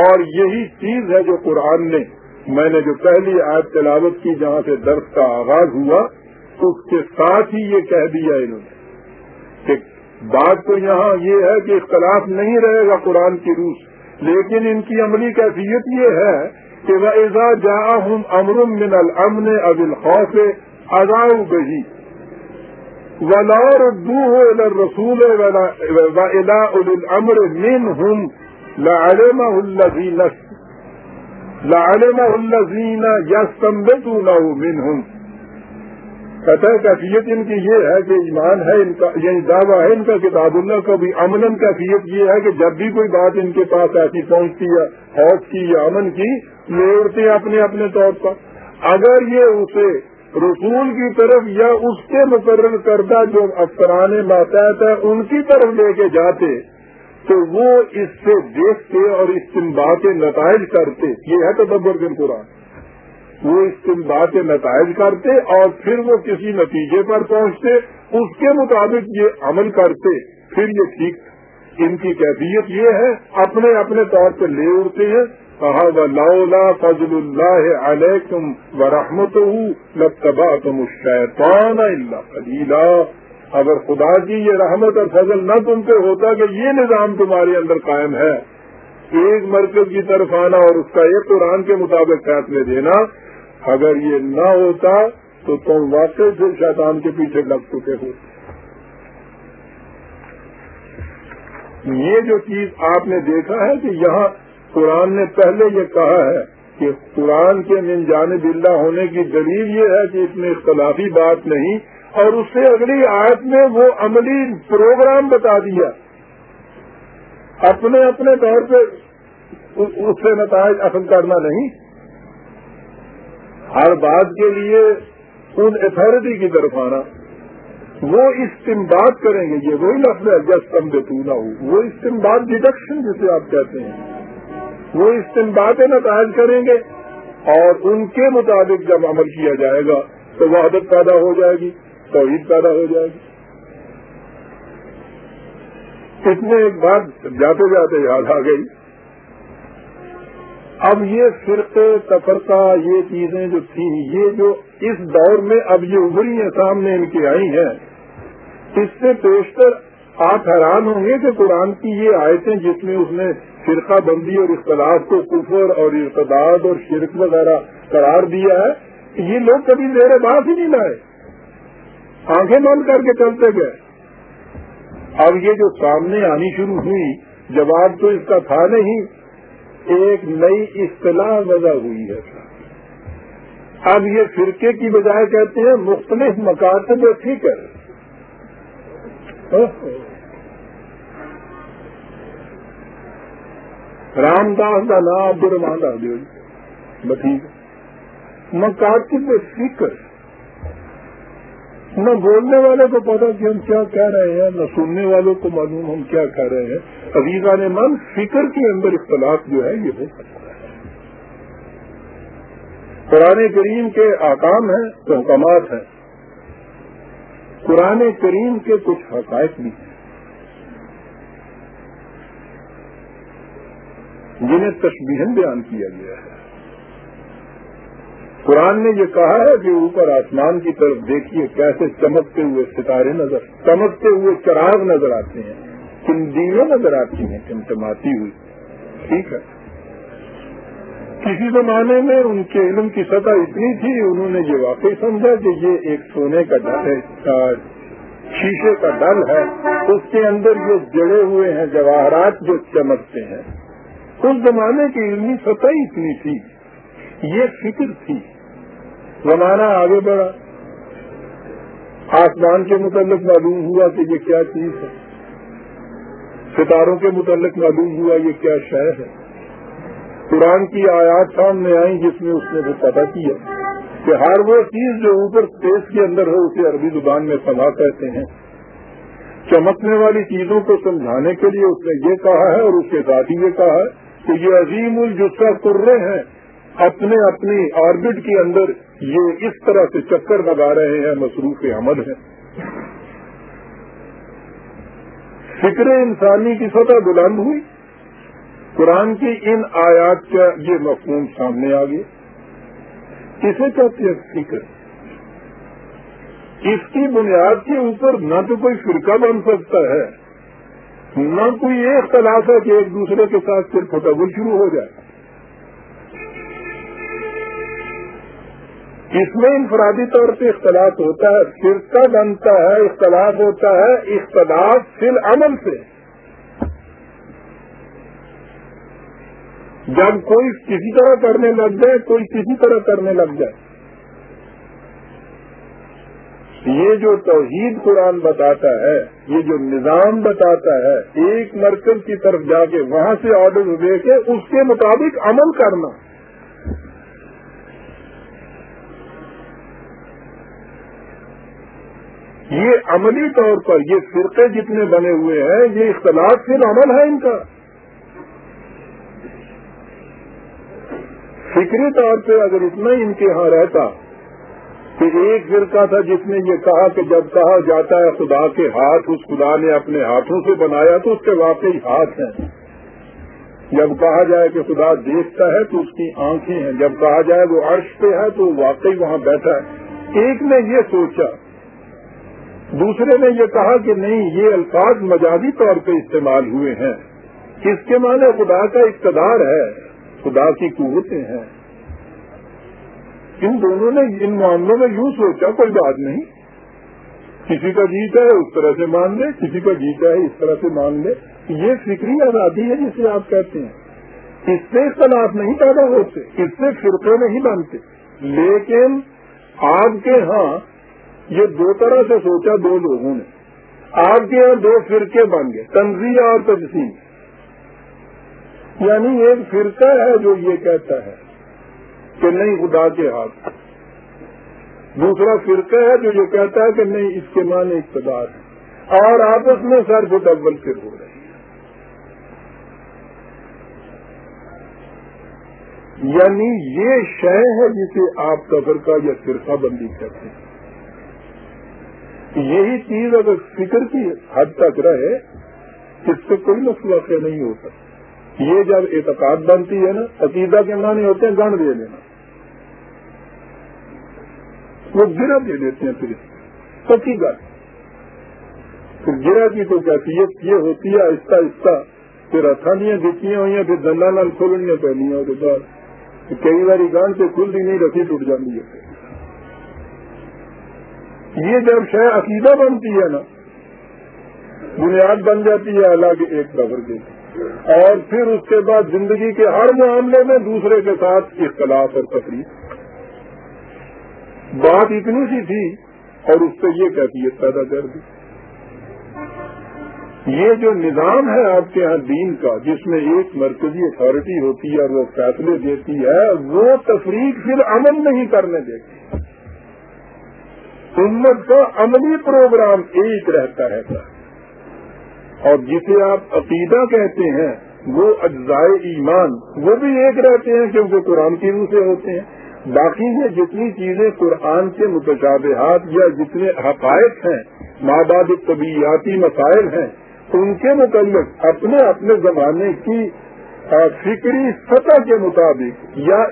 اور یہی چیز ہے جو قرآن نے، میں نے جو پہلی آج تلاوت کی جہاں سے درد کا آغاز ہوا، اس کے ساتھ ہی یہ کہہ دیا انہوں نے کہ بات تو یہاں یہ ہے کہ اختلاف نہیں رہے گا قرآن کی روح لیکن ان کی عملی کیفیت یہ ہے کہ وہ ایزا جا ہوں امر من الامن اب الخوف ازاؤ گہی ولور دو ہو رسول امر مین ہوں لعلم الذین لعلم الذین یستنبتونه منهم. قطع کیفیت ان کی یہ ہے کہ ایمان ہے ان کا یعنی دعویٰ ہے ان کا کتاب اللہ کا بھی امن کیفیت یہ ہے کہ جب بھی کوئی بات ان کے پاس ایسی پہنچتی ہے حوص کی یا امن کی لوڑتے اپنے اپنے طور پر۔ اگر یہ اسے رسول کی طرف یا اس کے مقرر کردہ جو افسران ماتحت ہے ان کی طرف لے کے جاتے، تو وہ اس سے دیکھتے اور استمبا کے نتائج کرتے۔ یہ ہے تو بن قرآن۔ وہ استمبا کے نتائج کرتے اور پھر وہ کسی نتیجے پر پہنچتے، اس کے مطابق یہ عمل کرتے، پھر یہ ٹھیک۔ ان کی کیفیت یہ ہے، اپنے اپنے طور پہ لے اڑتے ہیں۔ کہا و فضل اللہ علیہ تم و رحمت ہوں تم اللہ خلیلا اگر خدا کی یہ رحمت اور فضل نہ تم پہ ہوتا کہ یہ نظام تمہارے اندر قائم ہے، ایک مرکز کی طرف آنا اور اس کا ایک قرآن کے مطابق فیصلے دینا، اگر یہ نہ ہوتا تو تم واقع سے شیطان کے پیچھے لگ چکے ہو۔ یہ جو چیز آپ نے دیکھا ہے کہ یہاں قرآن نے پہلے یہ کہا ہے کہ قرآن کے من جانب اللہ ہونے کی دلیل یہ ہے کہ اس میں اختلافی بات نہیں اور اس سے اگلی آیت میں وہ عملی پروگرام بتا دیا۔ اپنے اپنے طور پہ اس سے نتائج اصل کرنا نہیں۔ ہر بات کے لیے ان اتارٹی کی طرف آنا۔ وہ استمداد کریں گے، یہ وہی لفظ ہے، جس کم بے نہ ہو وہ استمداد ڈیڈکشن جسے آپ کہتے ہیں۔ وہ استمباد نتائج کریں گے اور ان کے مطابق جب عمل کیا جائے گا تو وحدت پیدا ہو جائے گی، توحید پیدا ہو جائے گی۔ اس میں ایک بات جاتے جاتے یاد آ گئی۔ اب یہ فرقے تفرقہ، یہ چیزیں جو تھیں، یہ جو اس دور میں اب یہ ابھری ہیں سامنے ان کی آئی ہیں، اس سے پیشتر آپ حیران ہوں گے کہ قرآن کی یہ آیتیں جس میں اس نے فرقہ بندی اور اختلاف کو کفر اور ارتداد اور شرک وغیرہ قرار دیا ہے، یہ لوگ کبھی میرے بات ہی نہیں لائے۔ آنکھیں بند کر کے چلتے گئے۔ اب یہ جو سامنے آنی شروع ہوئی، جواب تو اس کا تھا نہیں، ایک نئی اصطلاح وضع ہوئی ہے۔ اب یہ فرقے کی بجائے کہتے ہیں مختلف مکاتب ٹھیک رام داس کا نام عبد الرحمان ڈال دیو ٹھیک مکاتب فکر۔ نہ بولنے والے کو پتا کہ ہم کیا کہہ رہے ہیں، نہ سننے والوں کو معلوم ہم کیا کہہ رہے ہیں۔ عزیزہ نے من فکر کے اندر اختلاف جو ہے، یہ ہو سکتا ہے۔ قرآن کریم کے آکام ہیں تو حکامات ہیں۔ قرآن کریم کے کچھ حقائق بھی ہیں۔ جنہیں تشبیہن بیان کیا گیا ہے۔ قرآن نے یہ کہا ہے کہ اوپر آسمان کی طرف دیکھیے کیسے چمکتے ہوئے ستارے نظر، چمکتے ہوئے چراغ نظر آتے ہیں چندیاں نظر آتی ہیں، چمچماتی ہوئی۔ ٹھیک ہے۔ کسی زمانے میں ان کے علم کی سطح اتنی تھی، انہوں نے یہ واقعی سمجھا کہ یہ ایک سونے کا ڈل ہے شیشے کا ڈل ہے، اس کے اندر یہ جڑے ہوئے ہیں، جواہرات جو چمکتے ہیں اس زمانے کی علمی سطح اتنی تھی۔ یہ فکر تھی۔ زمانہ آگے بڑھا۔ آسمان کے متعلق معلوم ہوا کہ یہ کیا چیز ہے۔ ستاروں کے متعلق معلوم ہوا یہ کیا شہر ہے۔ قرآن کی آیات سامنے آئی جس میں اس نے وہ پتہ کیا کہ ہر وہ چیز جو اوپر اسپیس کے اندر ہو اسے عربی زبان میں سما کہتے ہیں۔ چمکنے والی چیزوں کو سمجھانے کے لیے اس نے یہ کہا ہے اور اس کے ساتھ ہی یہ کہا ہے۔ کہ یہ عظیم الجسہ کرے ہیں، اپنے اپنی آربٹ کے اندر یہ اس طرح سے چکر لگا رہے ہیں، مصروف عمل ہے فکر انسانی کی سطح بلند ہوئی۔ قرآن کی ان آیات کا یہ مفہوم سامنے آ گیا۔ اسے کہتے ہیں فکر؟ اس کی بنیاد کے اوپر نہ تو کوئی فرقہ بن سکتا ہے۔ نہ کوئی یہ اختلاف ہے کہ ایک دوسرے کے ساتھ پھر فتبل شروع ہو جائے۔ اس میں انفرادی طور پہ اختلاف ہوتا ہے، فرقہ بنتا ہے، اختلاف ہوتا ہے، اختلاف فل عمل سے۔ جب کوئی کسی طرح کرنے لگ جائے، کوئی کسی طرح کرنے لگ جائے۔ یہ جو توحید قرآن بتاتا ہے، یہ جو نظام بتاتا ہے، ایک مرکز کی طرف جا کے وہاں سے آرڈر دے کے اس کے مطابق عمل کرنا۔ یہ عملی طور پر یہ فرقے جتنے بنے ہوئے ہیں، یہ اختلاف سے عمل ہے ان کا۔ فکری طور پہ اگر اتنا ان کے یہاں رہتا کہ ایک فرقہ تھا جس نے یہ کہا کہ جب کہا جاتا ہے خدا کے ہاتھ، اس خدا نے اپنے ہاتھوں سے بنایا تو اس کے واقعی ہاتھ ہیں۔ جب کہا جائے کہ خدا دیکھتا ہے تو اس کی آنکھیں ہیں۔ جب کہا جائے وہ عرش پہ ہے تو واقعی وہاں بیٹھا ہے۔ ایک نے یہ سوچا، دوسرے نے یہ کہا کہ نہیں، یہ الفاظ مجازی طور پہ استعمال ہوئے ہیں۔ اس کے معنی خدا کا اقتدار ہے؟ خدا کی قوتیں ہیں۔ ان دونوں نے ان معاملوں میں یوں سوچا، کوئی بات نہیں۔ کسی کا جیت ہے، اس طرح سے مان لے، کسی کا جیتا ہے، اس طرح سے مان لے۔ یہ فکری آزادی ہے جسے آپ کہتے ہیں۔ اس سے اختلاف نہیں پیدا ہوتے، اس سے فرقے نہیں بنتے۔ لیکن آپ کے ہاں یہ دو طرح سے سوچا دو لوگوں نے۔ آپ کے یہاں دو فرقے بن گئے تنظیم اور تجسیم۔ یعنی ایک فرقہ ہے جو یہ کہتا ہے کہ نہیں خدا کے ہاتھ۔ دوسرا فرقہ ہے جو یہ کہتا ہے کہ نہیں، اس کے معنی اقتدار ہے۔ اور آپس میں سر کو ڈبل پھر ہو رہی ہے یعنی یہ شے ہے جسے آپ قبر کا یا فرقہ بندی کرتے ہیں۔ یہی چیز اگر فکر کی حد تک رہے، اس سے کوئی مسئلہ نہیں ہوتا۔ یہ جب اعتقاد بنتی ہے نا، عقیدہ کے معنی ہوتے ہیں گن دے دینا۔ وہ گرا دے دیتے ہیں پھر۔ پکی گل؟ پھر گرا کی تو کیفیت یہ ہوتی ہے، آہستہ آہستہ۔ پھر آسانیاں دیتی ہوئی ہیں، پھر دندا نال کھولنیاں پہنی اور بعد۔ کئی بار گان سے کھلتی نہیں، رسی ٹوٹ جاتی ہے۔ یہ جب شہ عقیدہ بنتی ہے نا، بنیاد بن جاتی ہے، الگ ایک ربر کے اور پھر اس کے بعد زندگی کے ہر معاملے میں دوسرے کے ساتھ اختلاف اور تفریح بات اتنی سی تھی اور اس سے یہ کیفیت پیدا کر دی۔ یہ جو نظام ہے آپ کے یہاں دین کا، جس میں ایک مرکزی اتارٹی ہوتی ہے اور وہ فیصلے دیتی ہے، وہ تفریق پھر عمل نہیں کرنے دیتی۔ امت کا عملی پروگرام ایک رہتا رہتا ہے۔ اور جسے آپ عقیدہ کہتے ہیں، وہ اجزائے ایمان، وہ بھی ایک رہتے ہیں کیونکہ قرآن کی روح سے ہوتے ہیں۔ باقی یہ جتنی چیزیں قرآن کے متشابہات یا جتنے حقائق ہیں ماں باپ مسائل ہیں، ان کے متعلق اپنے اپنے زمانے کی فکری سطح کے مطابق یا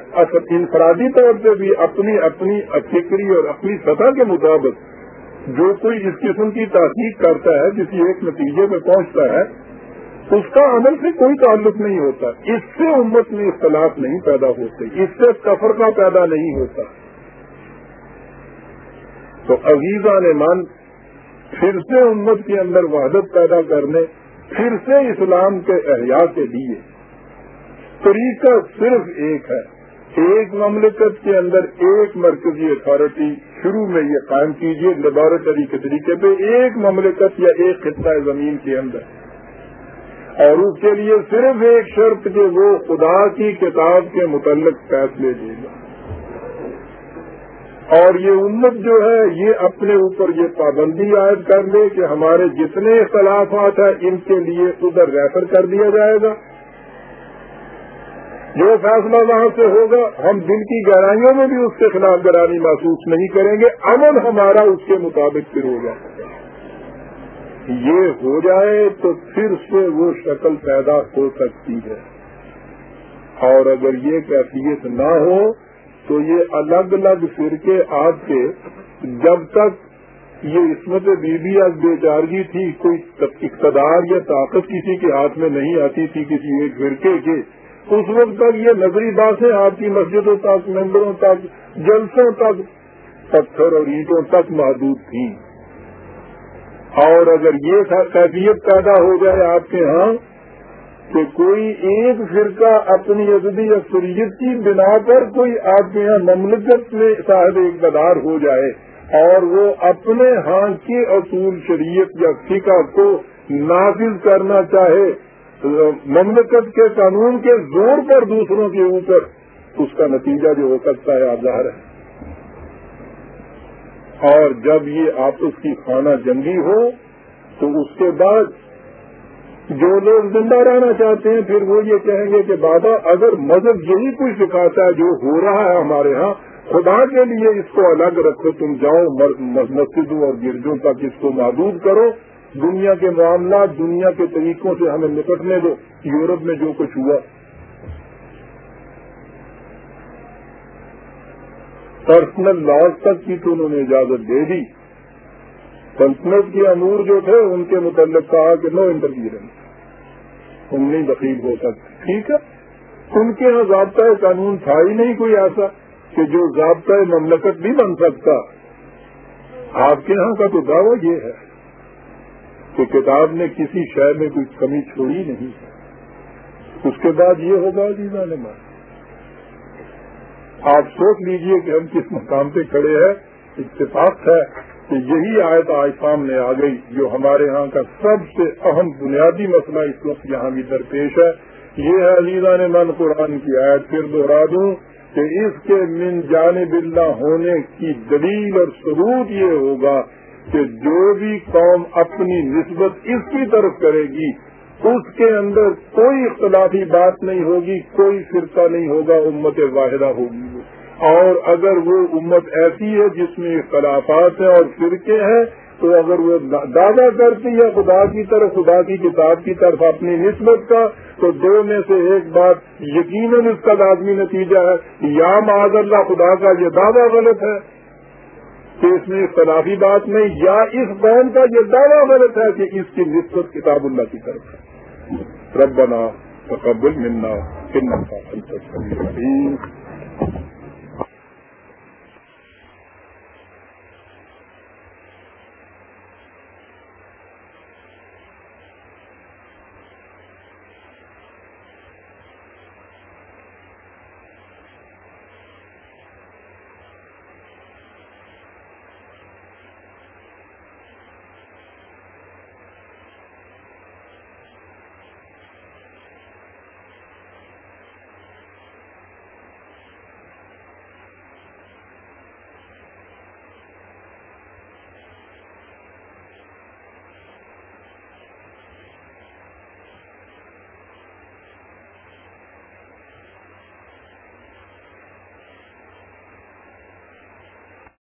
انفرادی طور پہ بھی اپنی اپنی فکری اور اپنی سطح کے مطابق جو کوئی اس قسم کی تحقیق کرتا ہے کسی ایک نتیجے میں پہنچتا ہے، اس کا عمل سے کوئی تعلق نہیں ہوتا۔ اس سے امت میں اختلاف نہیں پیدا ہوتے، اس سے سفر کا پیدا نہیں ہوتا۔ تو عزیزہ نے مان پھر سے امت کے اندر وحدت پیدا کرنے، پھر سے اسلام کے احیاء کے لیے۔ طریقہ صرف ایک ہے۔ ایک مملکت کے اندر ایک مرکزی اتارٹی شروع میں یہ قائم کیجیے لیبارٹری کے طریقے پہ ایک مملکت یا ایک خطہ زمین کے اندر۔ اور اس کے لیے صرف ایک شرط کہ وہ خدا کی کتاب کے متعلق فیصلے دے گا اور یہ امت جو ہے، یہ اپنے اوپر یہ پابندی عائد کر لے کہ ہمارے جتنے اختلافات ہیں، ان کے لیے ادھر ریفر کر دیا جائے گا۔ جو فیصلہ وہاں سے ہوگا، ہم دل کی گہرائیوں میں بھی اس کے خلاف گرانی محسوس نہیں کریں گے عمل ہمارا اس کے مطابق پھر ہوگا۔ یہ ہو جائے تو پھر سے وہ شکل پیدا ہو سکتی ہے۔ اور اگر یہ کیفیت نہ ہو، تو یہ الگ الگ فرقے آپ کے، جب تک یہ عصمت بی بی بے چارگی تھی، کوئی اقتدار یا طاقت کسی کے ہاتھ میں نہیں آتی تھی کسی ایک فرقے کے اس وقت تک یہ نظری باتیں آپ کی مسجدوں تک، ممبروں تک، جلسوں تک، پتھر اور اینٹوں تک محدود تھیں۔ اور اگر یہ کیفیت پیدا ہو جائے آپ کے ہاں کہ کوئی ایک فرقہ اپنی ادبی اکثریت کی بنا پر کوئی آپ کے یہاں مملکت میں صاحب اقتدار ہو جائے، اور وہ اپنے ہاں کے اصول شریعت یا فقہ کو نافذ کرنا چاہے مملکت کے قانون کے زور پر دوسروں کے اوپر اس کا نتیجہ جو ہو سکتا ہے آزار ہے اور جب یہ آپس کی خانہ جنگی ہو، تو اس کے بعد جو لوگ زندہ رہنا چاہتے ہیں، پھر وہ یہ کہیں گے کہ بابا، اگر مذہب یہی کچھ سکھاتا ہے جو ہو رہا ہے ہمارے ہاں خدا کے لیے اس کو الگ رکھو، تم جاؤ مسجدوں اور گرجوں تک اس کو محدود کرو۔ دنیا کے معاملات دنیا کے طریقوں سے ہمیں نپٹنے دو، یورپ میں جو کچھ ہوا۔ پرسنل لاس تک کی تو انہوں نے اجازت دے دی۔ سلطنت کے امور جو تھے، ان کے متعلق کہا کہ نو انٹرویئرنس تم نہیں دخیل ہو سکتے۔ ٹھیک ہے؟ ان کے یہاں ضابطۂ قانون تھا ہی نہیں کوئی ایسا کہ جو ضابطۂ مملکت بھی بن سکتا۔ آپ کے یہاں کا تو دعویٰ یہ ہے۔ کہ کتاب نے کسی شہر میں کوئی کمی چھوڑی نہیں۔ اس کے بعد یہ ہوگا جی نے مان آپ سوچ لیجیے کہ ہم کس مقام پہ کھڑے ہیں۔ اتفاق ہے کہ یہی آیت آج سامنے آ گئی جو ہمارے ہاں کا سب سے اہم بنیادی مسئلہ اس وقت یہاں بھی درپیش ہے۔ یہ ہے علیزہ نے من قرآن کی آیت۔ پھر دوہرا دوں کہ اس کے من جانب اللہ ہونے کی دلیل اور ثبوت یہ ہوگا کہ جو بھی قوم اپنی نسبت اس کی طرف کرے گی، اس کے اندر کوئی اختلافی بات نہیں ہوگی، کوئی فرقہ نہیں ہوگا، امت واحدہ ہوگی۔ اور اگر وہ امت ایسی ہے جس میں اختلافات ہیں اور فرقے ہیں، تو اگر وہ دعویٰ کرتی ہے خدا کی طرف، خدا کی کتاب کی طرف اپنی نسبت کا، تو دو میں سے ایک بات یقیناً اس کا لازمی نتیجہ ہے، یا معذ اللہ خدا کا یہ دعویٰ غلط ہے کہ اس میں اختلافی بات نہیں، یا اس قوم کا یہ دعویٰ غلط ہے کہ اس کی نسبت کتاب اللہ کی طرف ہے۔ ربنا تقبل منا پھر انت